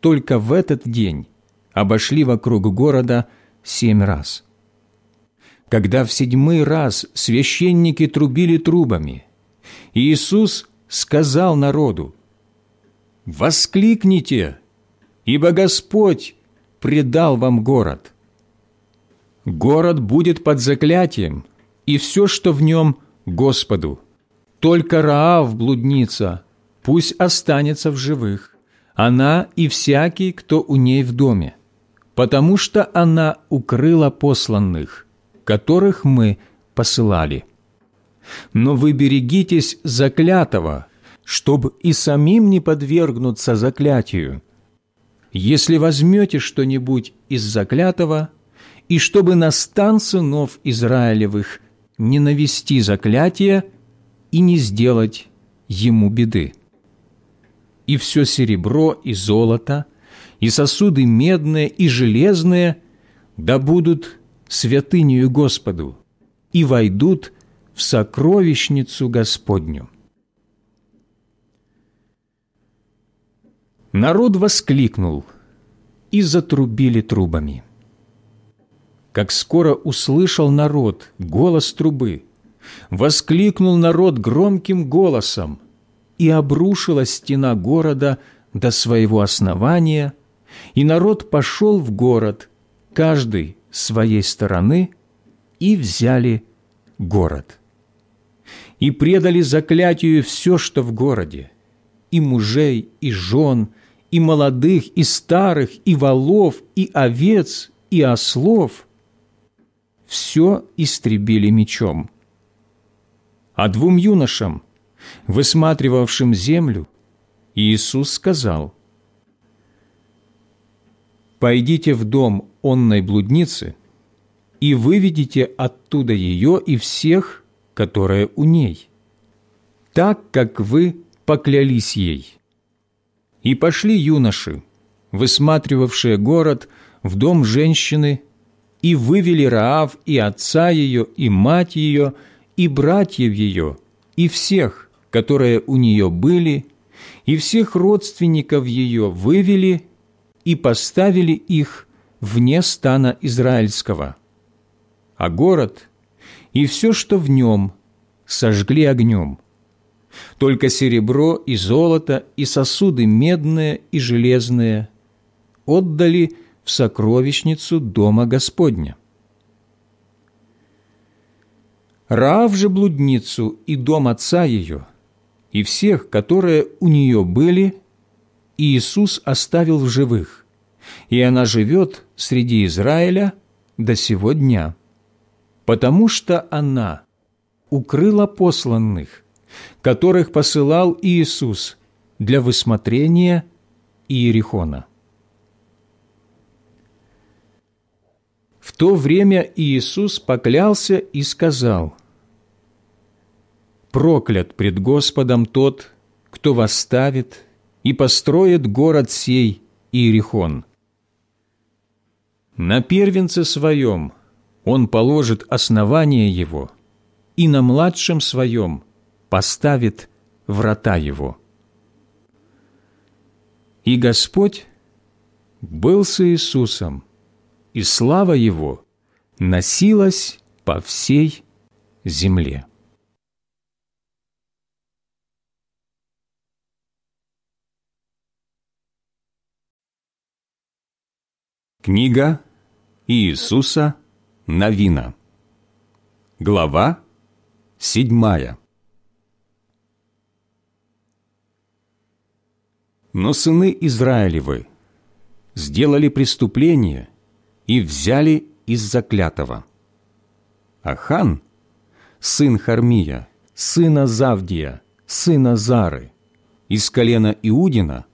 Только в этот день обошли вокруг города семь раз. Когда в седьмой раз священники трубили трубами, Иисус сказал народу, «Воскликните, ибо Господь предал вам город. Город будет под заклятием, и все, что в нем, Господу. Только Раав, блудница, пусть останется в живых, она и всякий, кто у ней в доме, потому что она укрыла посланных, которых мы посылали. Но вы берегитесь заклятого, чтобы и самим не подвергнуться заклятию, если возьмете что-нибудь из заклятого, и чтобы на стан сынов Израилевых не навести заклятие и не сделать ему беды. И все серебро и золото, и сосуды медные и железные да будут святынею Господу и войдут в сокровищницу Господню. Народ воскликнул, и затрубили трубами. Как скоро услышал народ голос трубы, воскликнул народ громким голосом, и обрушилась стена города до своего основания, и народ пошел в город, каждый своей стороны, и взяли город. И предали заклятию все, что в городе, и мужей, и жен, и молодых, и старых, и волов, и овец, и ослов. Все истребили мечом. А двум юношам, высматривавшим землю, Иисус сказал, «Пойдите в дом онной блудницы и выведите оттуда ее и всех, которые у ней, так, как вы поклялись ей». И пошли юноши, высматривавшие город, в дом женщины, и вывели Раав и отца ее, и мать ее, и братьев ее, и всех, которые у нее были, и всех родственников ее вывели и поставили их вне стана израильского. А город и все, что в нем, сожгли огнем – только серебро и золото и сосуды медные и железные отдали в сокровищницу Дома Господня. Раав же блудницу и дом отца ее, и всех, которые у нее были, Иисус оставил в живых, и она живет среди Израиля до сего дня, потому что она укрыла посланных – которых посылал Иисус для высмотрения Иерихона. В то время Иисус поклялся и сказал, «Проклят пред Господом тот, кто восставит и построит город сей Иерихон. На первенце своем он положит основание его, и на младшем своем поставит врата его. И Господь был с Иисусом, и слава Его носилась по всей земле. Книга Иисуса Новина Глава седьмая Но сыны Израилевы сделали преступление и взяли из заклятого. Ахан, сын Хармия, сына Завдия, сына Зары, из колена Иудина,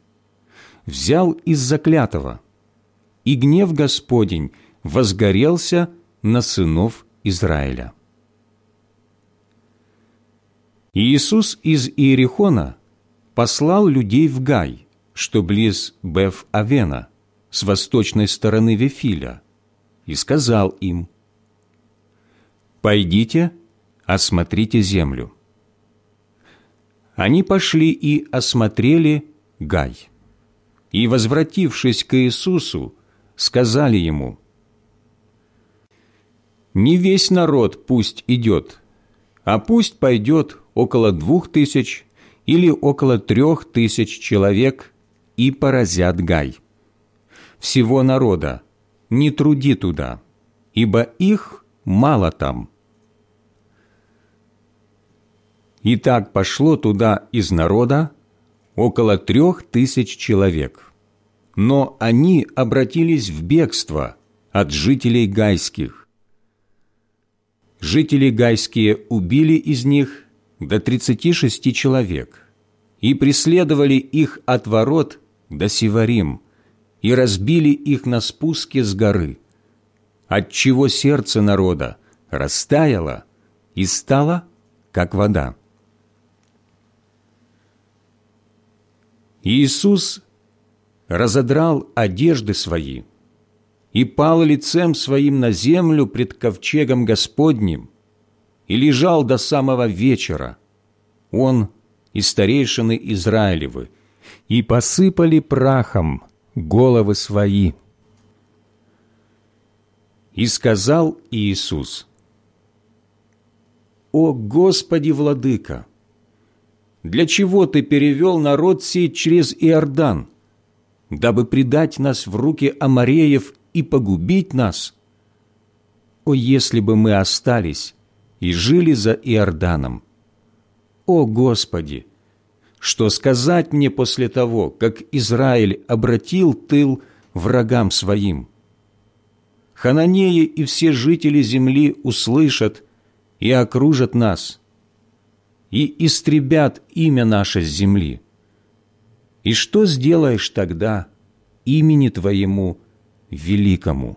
взял из заклятого, и гнев Господень возгорелся на сынов Израиля. Иисус из Иерихона послал людей в Гай – что близ Беф-Авена, с восточной стороны Вифиля, и сказал им, «Пойдите, осмотрите землю». Они пошли и осмотрели Гай. И, возвратившись к Иисусу, сказали Ему, «Не весь народ пусть идет, а пусть пойдет около двух тысяч или около трех тысяч человек и поразят Гай. Всего народа не труди туда, ибо их мало там. И так пошло туда из народа около трех тысяч человек. Но они обратились в бегство от жителей гайских. Жители гайские убили из них до тридцати шести человек и преследовали их от ворот до Сиварим, и разбили их на спуске с горы, отчего сердце народа растаяло и стало, как вода. Иисус разодрал одежды свои и пал лицем своим на землю пред ковчегом Господним и лежал до самого вечера, он и старейшины Израилевы, и посыпали прахом головы свои. И сказал Иисус, «О Господи, Владыка! Для чего Ты перевел народ сей через Иордан, дабы предать нас в руки Амареев и погубить нас? О, если бы мы остались и жили за Иорданом! О Господи! Что сказать мне после того, как Израиль обратил тыл врагам своим? Хананеи и все жители земли услышат и окружат нас, и истребят имя наше с земли. И что сделаешь тогда имени Твоему великому?»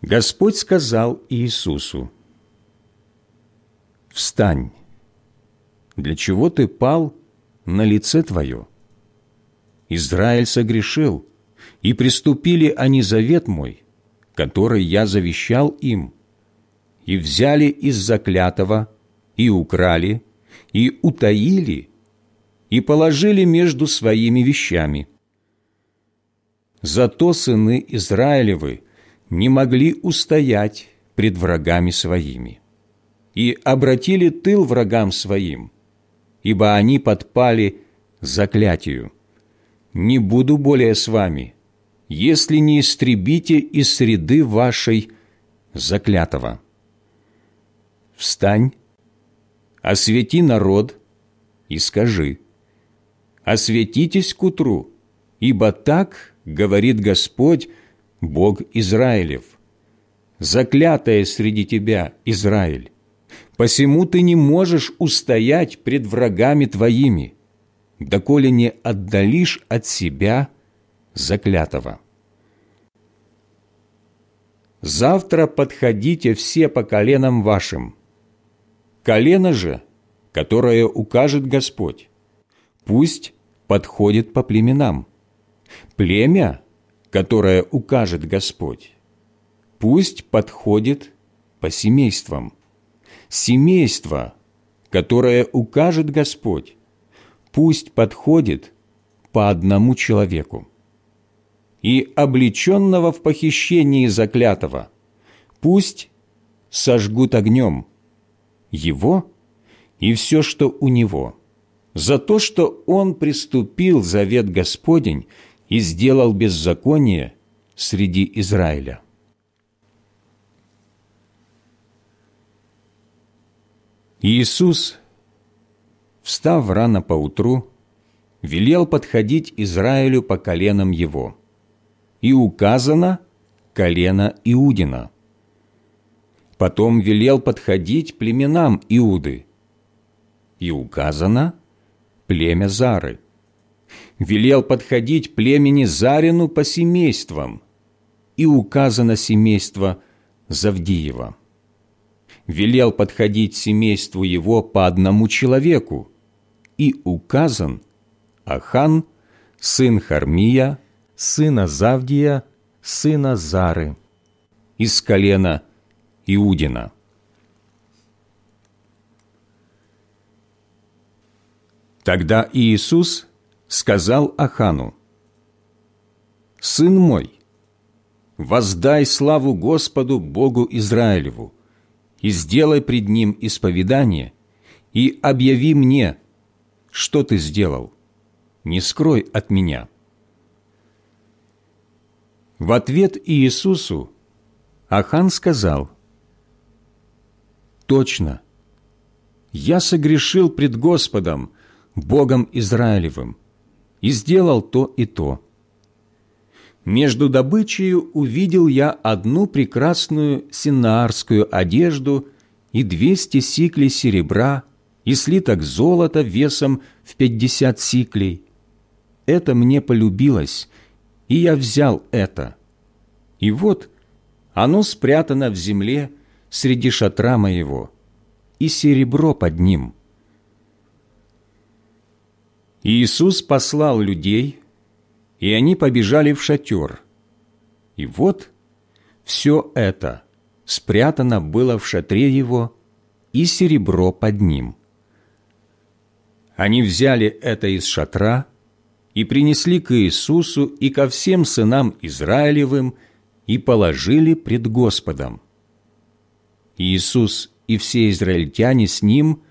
Господь сказал Иисусу, «Встань! Для чего ты пал на лице твое? Израиль согрешил, и приступили они завет мой, который я завещал им, и взяли из заклятого, и украли, и утаили, и положили между своими вещами. Зато сыны Израилевы не могли устоять пред врагами своими и обратили тыл врагам своим, ибо они подпали заклятию. «Не буду более с вами, если не истребите из среды вашей заклятого». Встань, освети народ и скажи, «Осветитесь к утру, ибо так говорит Господь, Бог Израилев, заклятая среди тебя, Израиль, Посему ты не можешь устоять пред врагами твоими, доколе не отдалишь от себя заклятого. Завтра подходите все по коленам вашим. Колено же, которое укажет Господь, пусть подходит по племенам. Племя, которое укажет Господь, пусть подходит по семействам семейство, которое укажет Господь, пусть подходит по одному человеку. И облеченного в похищении заклятого пусть сожгут огнем его и все, что у него, за то, что он приступил завет Господень и сделал беззаконие среди Израиля. Иисус, встав рано поутру, велел подходить Израилю по коленам его, и указано колено Иудина. Потом велел подходить племенам Иуды, и указано племя Зары. Велел подходить племени Зарину по семействам, и указано семейство Завдиева велел подходить семейству его по одному человеку, и указан Ахан, сын Хармия, сына Завдия, сына Зары, из колена Иудина. Тогда Иисус сказал Ахану, «Сын мой, воздай славу Господу Богу Израилеву, и сделай пред Ним исповедание, и объяви мне, что ты сделал. Не скрой от меня». В ответ Иисусу Ахан сказал, «Точно, я согрешил пред Господом, Богом Израилевым, и сделал то и то. Между добычей увидел я одну прекрасную синаарскую одежду и двести сиклей серебра и слиток золота весом в пятьдесят сиклей. Это мне полюбилось, и я взял это. И вот оно спрятано в земле среди шатра моего, и серебро под ним. Иисус послал людей, и они побежали в шатер. И вот все это спрятано было в шатре его, и серебро под ним. Они взяли это из шатра и принесли к Иисусу и ко всем сынам Израилевым и положили пред Господом. Иисус и все израильтяне с ним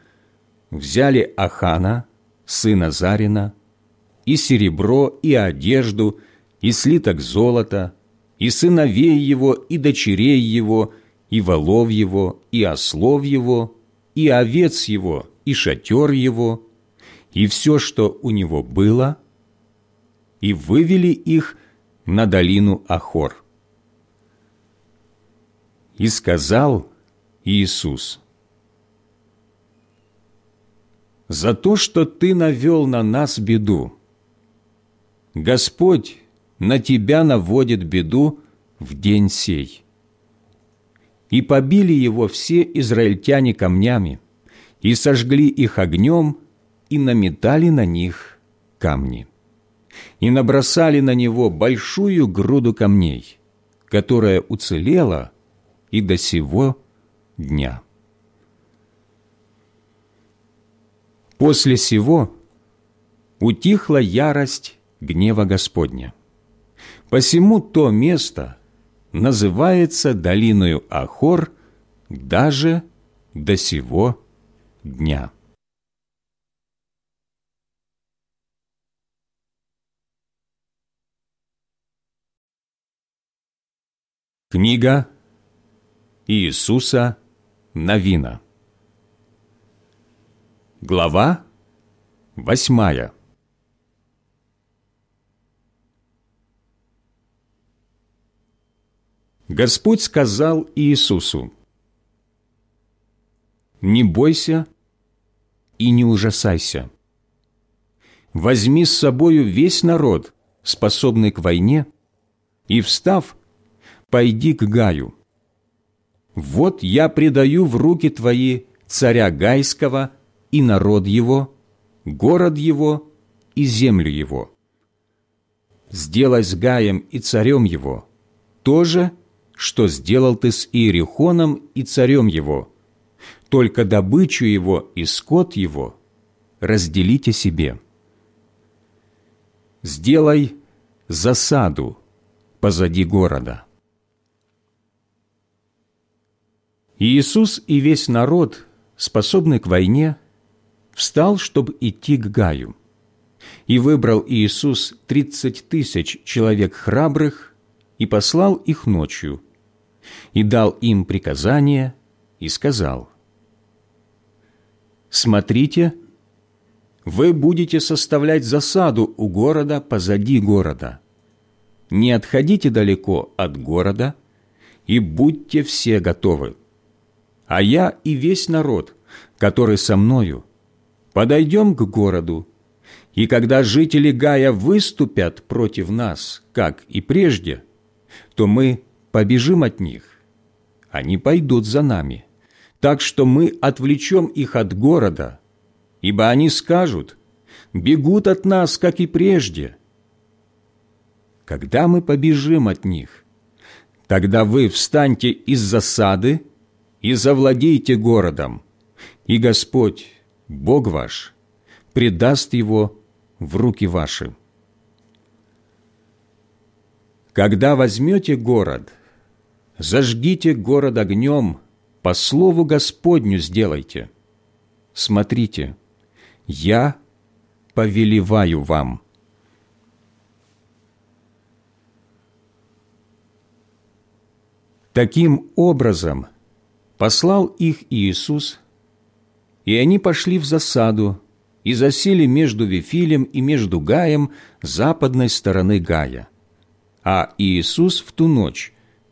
взяли Ахана, сына Зарина, и серебро, и одежду, и слиток золота, и сыновей его, и дочерей его, и волов его, и ослов его, и овец его, и шатер его, и все, что у него было, и вывели их на долину Ахор. И сказал Иисус, «За то, что Ты навел на нас беду, Господь на Тебя наводит беду в день сей». И побили его все израильтяне камнями, и сожгли их огнем, и наметали на них камни. И набросали на него большую груду камней, которая уцелела и до сего дня. После сего утихла ярость гнева Господня. Посему то место называется долиною Ахор даже до сего дня. Книга Иисуса Новина Глава восьмая Господь сказал Иисусу, «Не бойся и не ужасайся. Возьми с собою весь народ, способный к войне, и, встав, пойди к Гаю. Вот я предаю в руки твои царя Гайского и народ его, город его и землю его. Сделай с Гаем и царем его то же, что сделал ты с Иерихоном и царем его. Только добычу его и скот его разделите себе. Сделай засаду позади города. Иисус и весь народ, способный к войне, встал, чтобы идти к Гаю. И выбрал Иисус тридцать тысяч человек храбрых и послал их ночью, и дал им приказание, и сказал, «Смотрите, вы будете составлять засаду у города позади города. Не отходите далеко от города, и будьте все готовы а я и весь народ, который со мною, подойдем к городу, и когда жители Гая выступят против нас, как и прежде, то мы побежим от них. Они пойдут за нами, так что мы отвлечем их от города, ибо они скажут, бегут от нас, как и прежде. Когда мы побежим от них, тогда вы встаньте из засады и завладейте городом, и Господь, Бог ваш, предаст его в руки ваши. Когда возьмете город, зажгите город огнем, по слову Господню сделайте. Смотрите, я повелеваю вам. Таким образом, Послал их Иисус, и они пошли в засаду и засели между Вифилем и между Гаем западной стороны Гая. А Иисус в ту ночь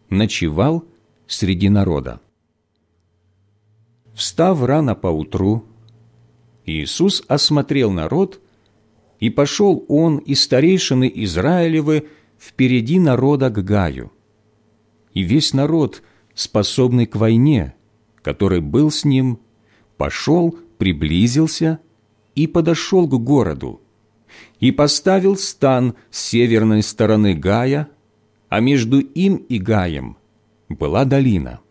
ночевал среди народа. Встав рано поутру, Иисус осмотрел народ, и пошел он и старейшины Израилевы впереди народа к Гаю. И весь народ, способный к войне, который был с ним, пошел, приблизился и подошел к городу, и поставил стан с северной стороны Гая, а между им и Гаем была долина.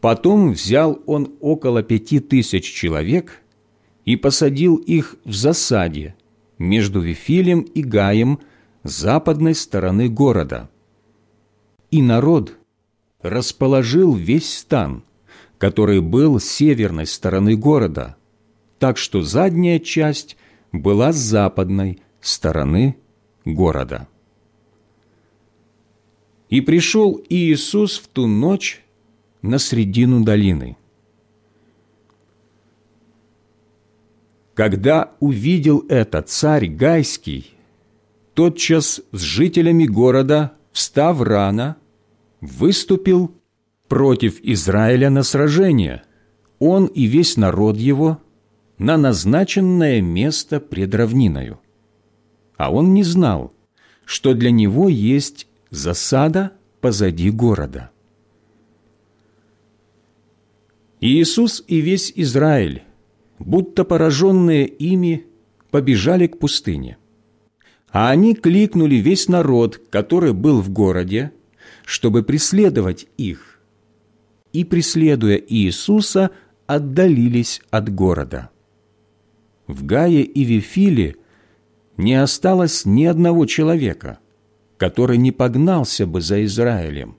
Потом взял он около пяти тысяч человек и посадил их в засаде между Вифилем и Гаем западной стороны города. И народ расположил весь стан, который был с северной стороны города, так что задняя часть была с западной стороны города. И пришел Иисус в ту ночь на средину долины. Когда увидел это царь Гайский, тотчас с жителями города, встав рано, выступил против Израиля на сражение, он и весь народ его, на назначенное место пред равниною. А он не знал, что для него есть засада позади города. Иисус и весь Израиль, будто пораженные ими, побежали к пустыне. А они кликнули весь народ, который был в городе, чтобы преследовать их. И, преследуя Иисуса, отдалились от города. В Гае и Вифиле не осталось ни одного человека, который не погнался бы за Израилем.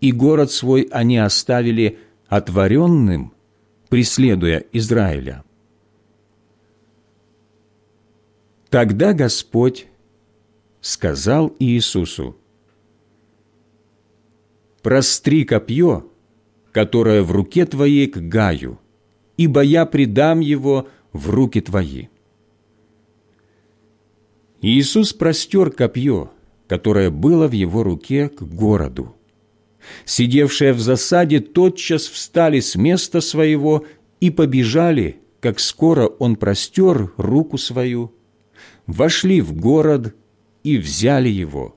И город свой они оставили отворенным, преследуя Израиля. Тогда Господь сказал Иисусу, «Простри копье, которое в руке твоей к Гаю, ибо я предам его в руки твои». Иисус простер копье, которое было в его руке, к городу сидевшие в засаде, тотчас встали с места своего и побежали, как скоро он простер руку свою, вошли в город и взяли его,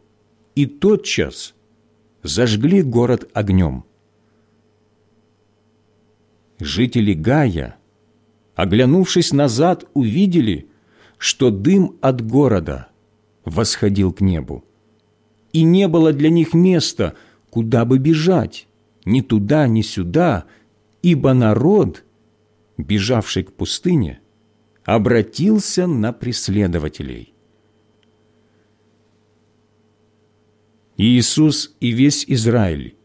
и тотчас зажгли город огнем. Жители Гая, оглянувшись назад, увидели, что дым от города восходил к небу, и не было для них места – куда бы бежать, ни туда, ни сюда, ибо народ, бежавший к пустыне, обратился на преследователей. Иисус и весь Израиль,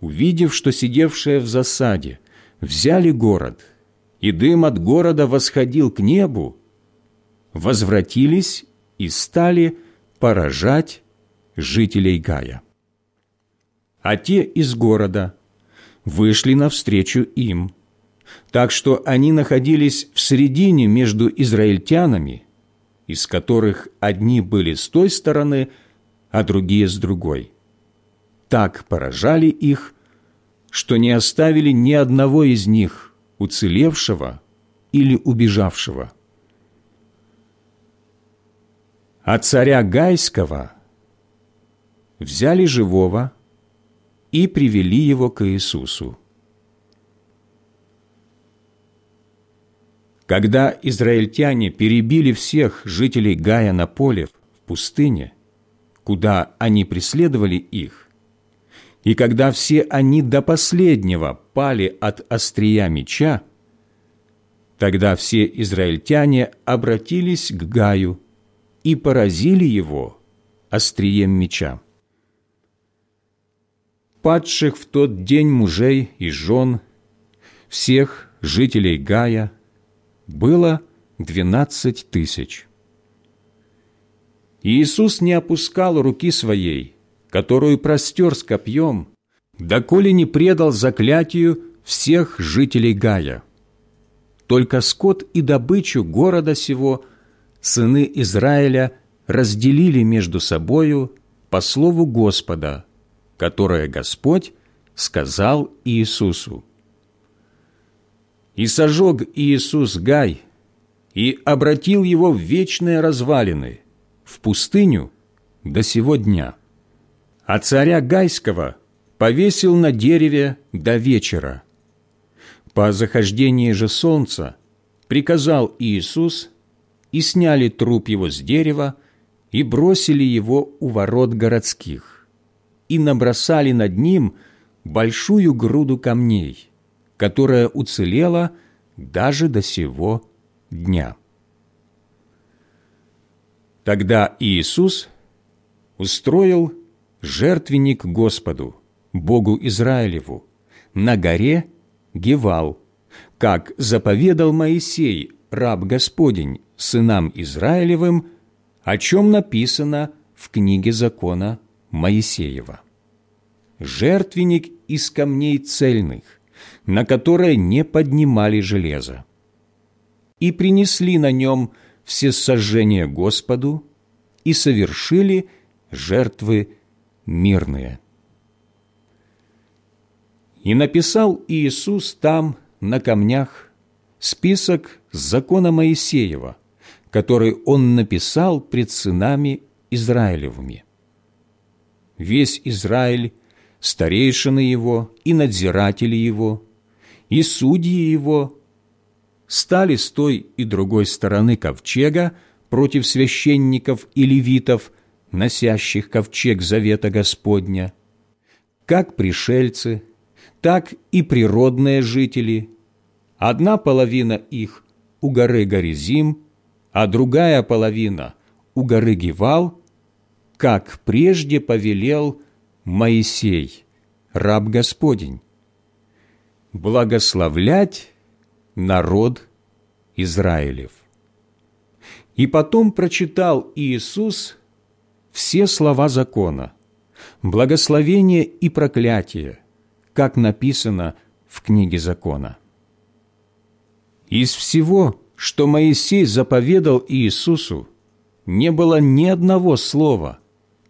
увидев, что сидевшие в засаде взяли город, и дым от города восходил к небу, возвратились и стали поражать жителей Гая а те из города вышли навстречу им. Так что они находились в середине между израильтянами, из которых одни были с той стороны, а другие с другой. Так поражали их, что не оставили ни одного из них, уцелевшего или убежавшего. А царя Гайского взяли живого и привели его к Иисусу. Когда израильтяне перебили всех жителей Гая на поле в пустыне, куда они преследовали их, и когда все они до последнего пали от острия меча, тогда все израильтяне обратились к Гаю и поразили его острием меча падших в тот день мужей и жен, всех жителей Гая, было двенадцать тысяч. Иисус не опускал руки своей, которую простер с копьем, доколе не предал заклятию всех жителей Гая. Только скот и добычу города сего сыны Израиля разделили между собою по слову Господа, которое Господь сказал Иисусу. И сожег Иисус Гай, и обратил его в вечные развалины, в пустыню до сего дня. А царя Гайского повесил на дереве до вечера. По захождении же солнца приказал Иисус, и сняли труп его с дерева, и бросили его у ворот городских, и набросали над ним большую груду камней, которая уцелела даже до сего дня. Тогда Иисус устроил жертвенник Господу, Богу Израилеву, на горе Гевал, как заповедал Моисей, раб Господень, сынам Израилевым, о чем написано в книге закона Моисеева. Жертвенник из камней цельных, на которые не поднимали железо. И принесли на нем все сожжения Господу и совершили жертвы мирные. И написал Иисус там, на камнях, список закона Моисеева, который он написал пред сынами Израилевыми. Весь Израиль, старейшины его и надзиратели его, и судьи его стали с той и другой стороны ковчега против священников и левитов, носящих ковчег завета Господня, как пришельцы, так и природные жители. Одна половина их у горы Горизим, а другая половина у горы Гивал, как прежде повелел Моисей, раб Господень, благословлять народ Израилев. И потом прочитал Иисус все слова закона, благословение и проклятие, как написано в книге закона. Из всего, что Моисей заповедал Иисусу, не было ни одного слова,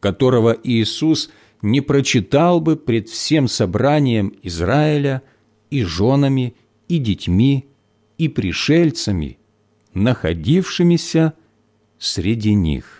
которого Иисус не прочитал бы пред всем собранием Израиля и женами, и детьми, и пришельцами, находившимися среди них.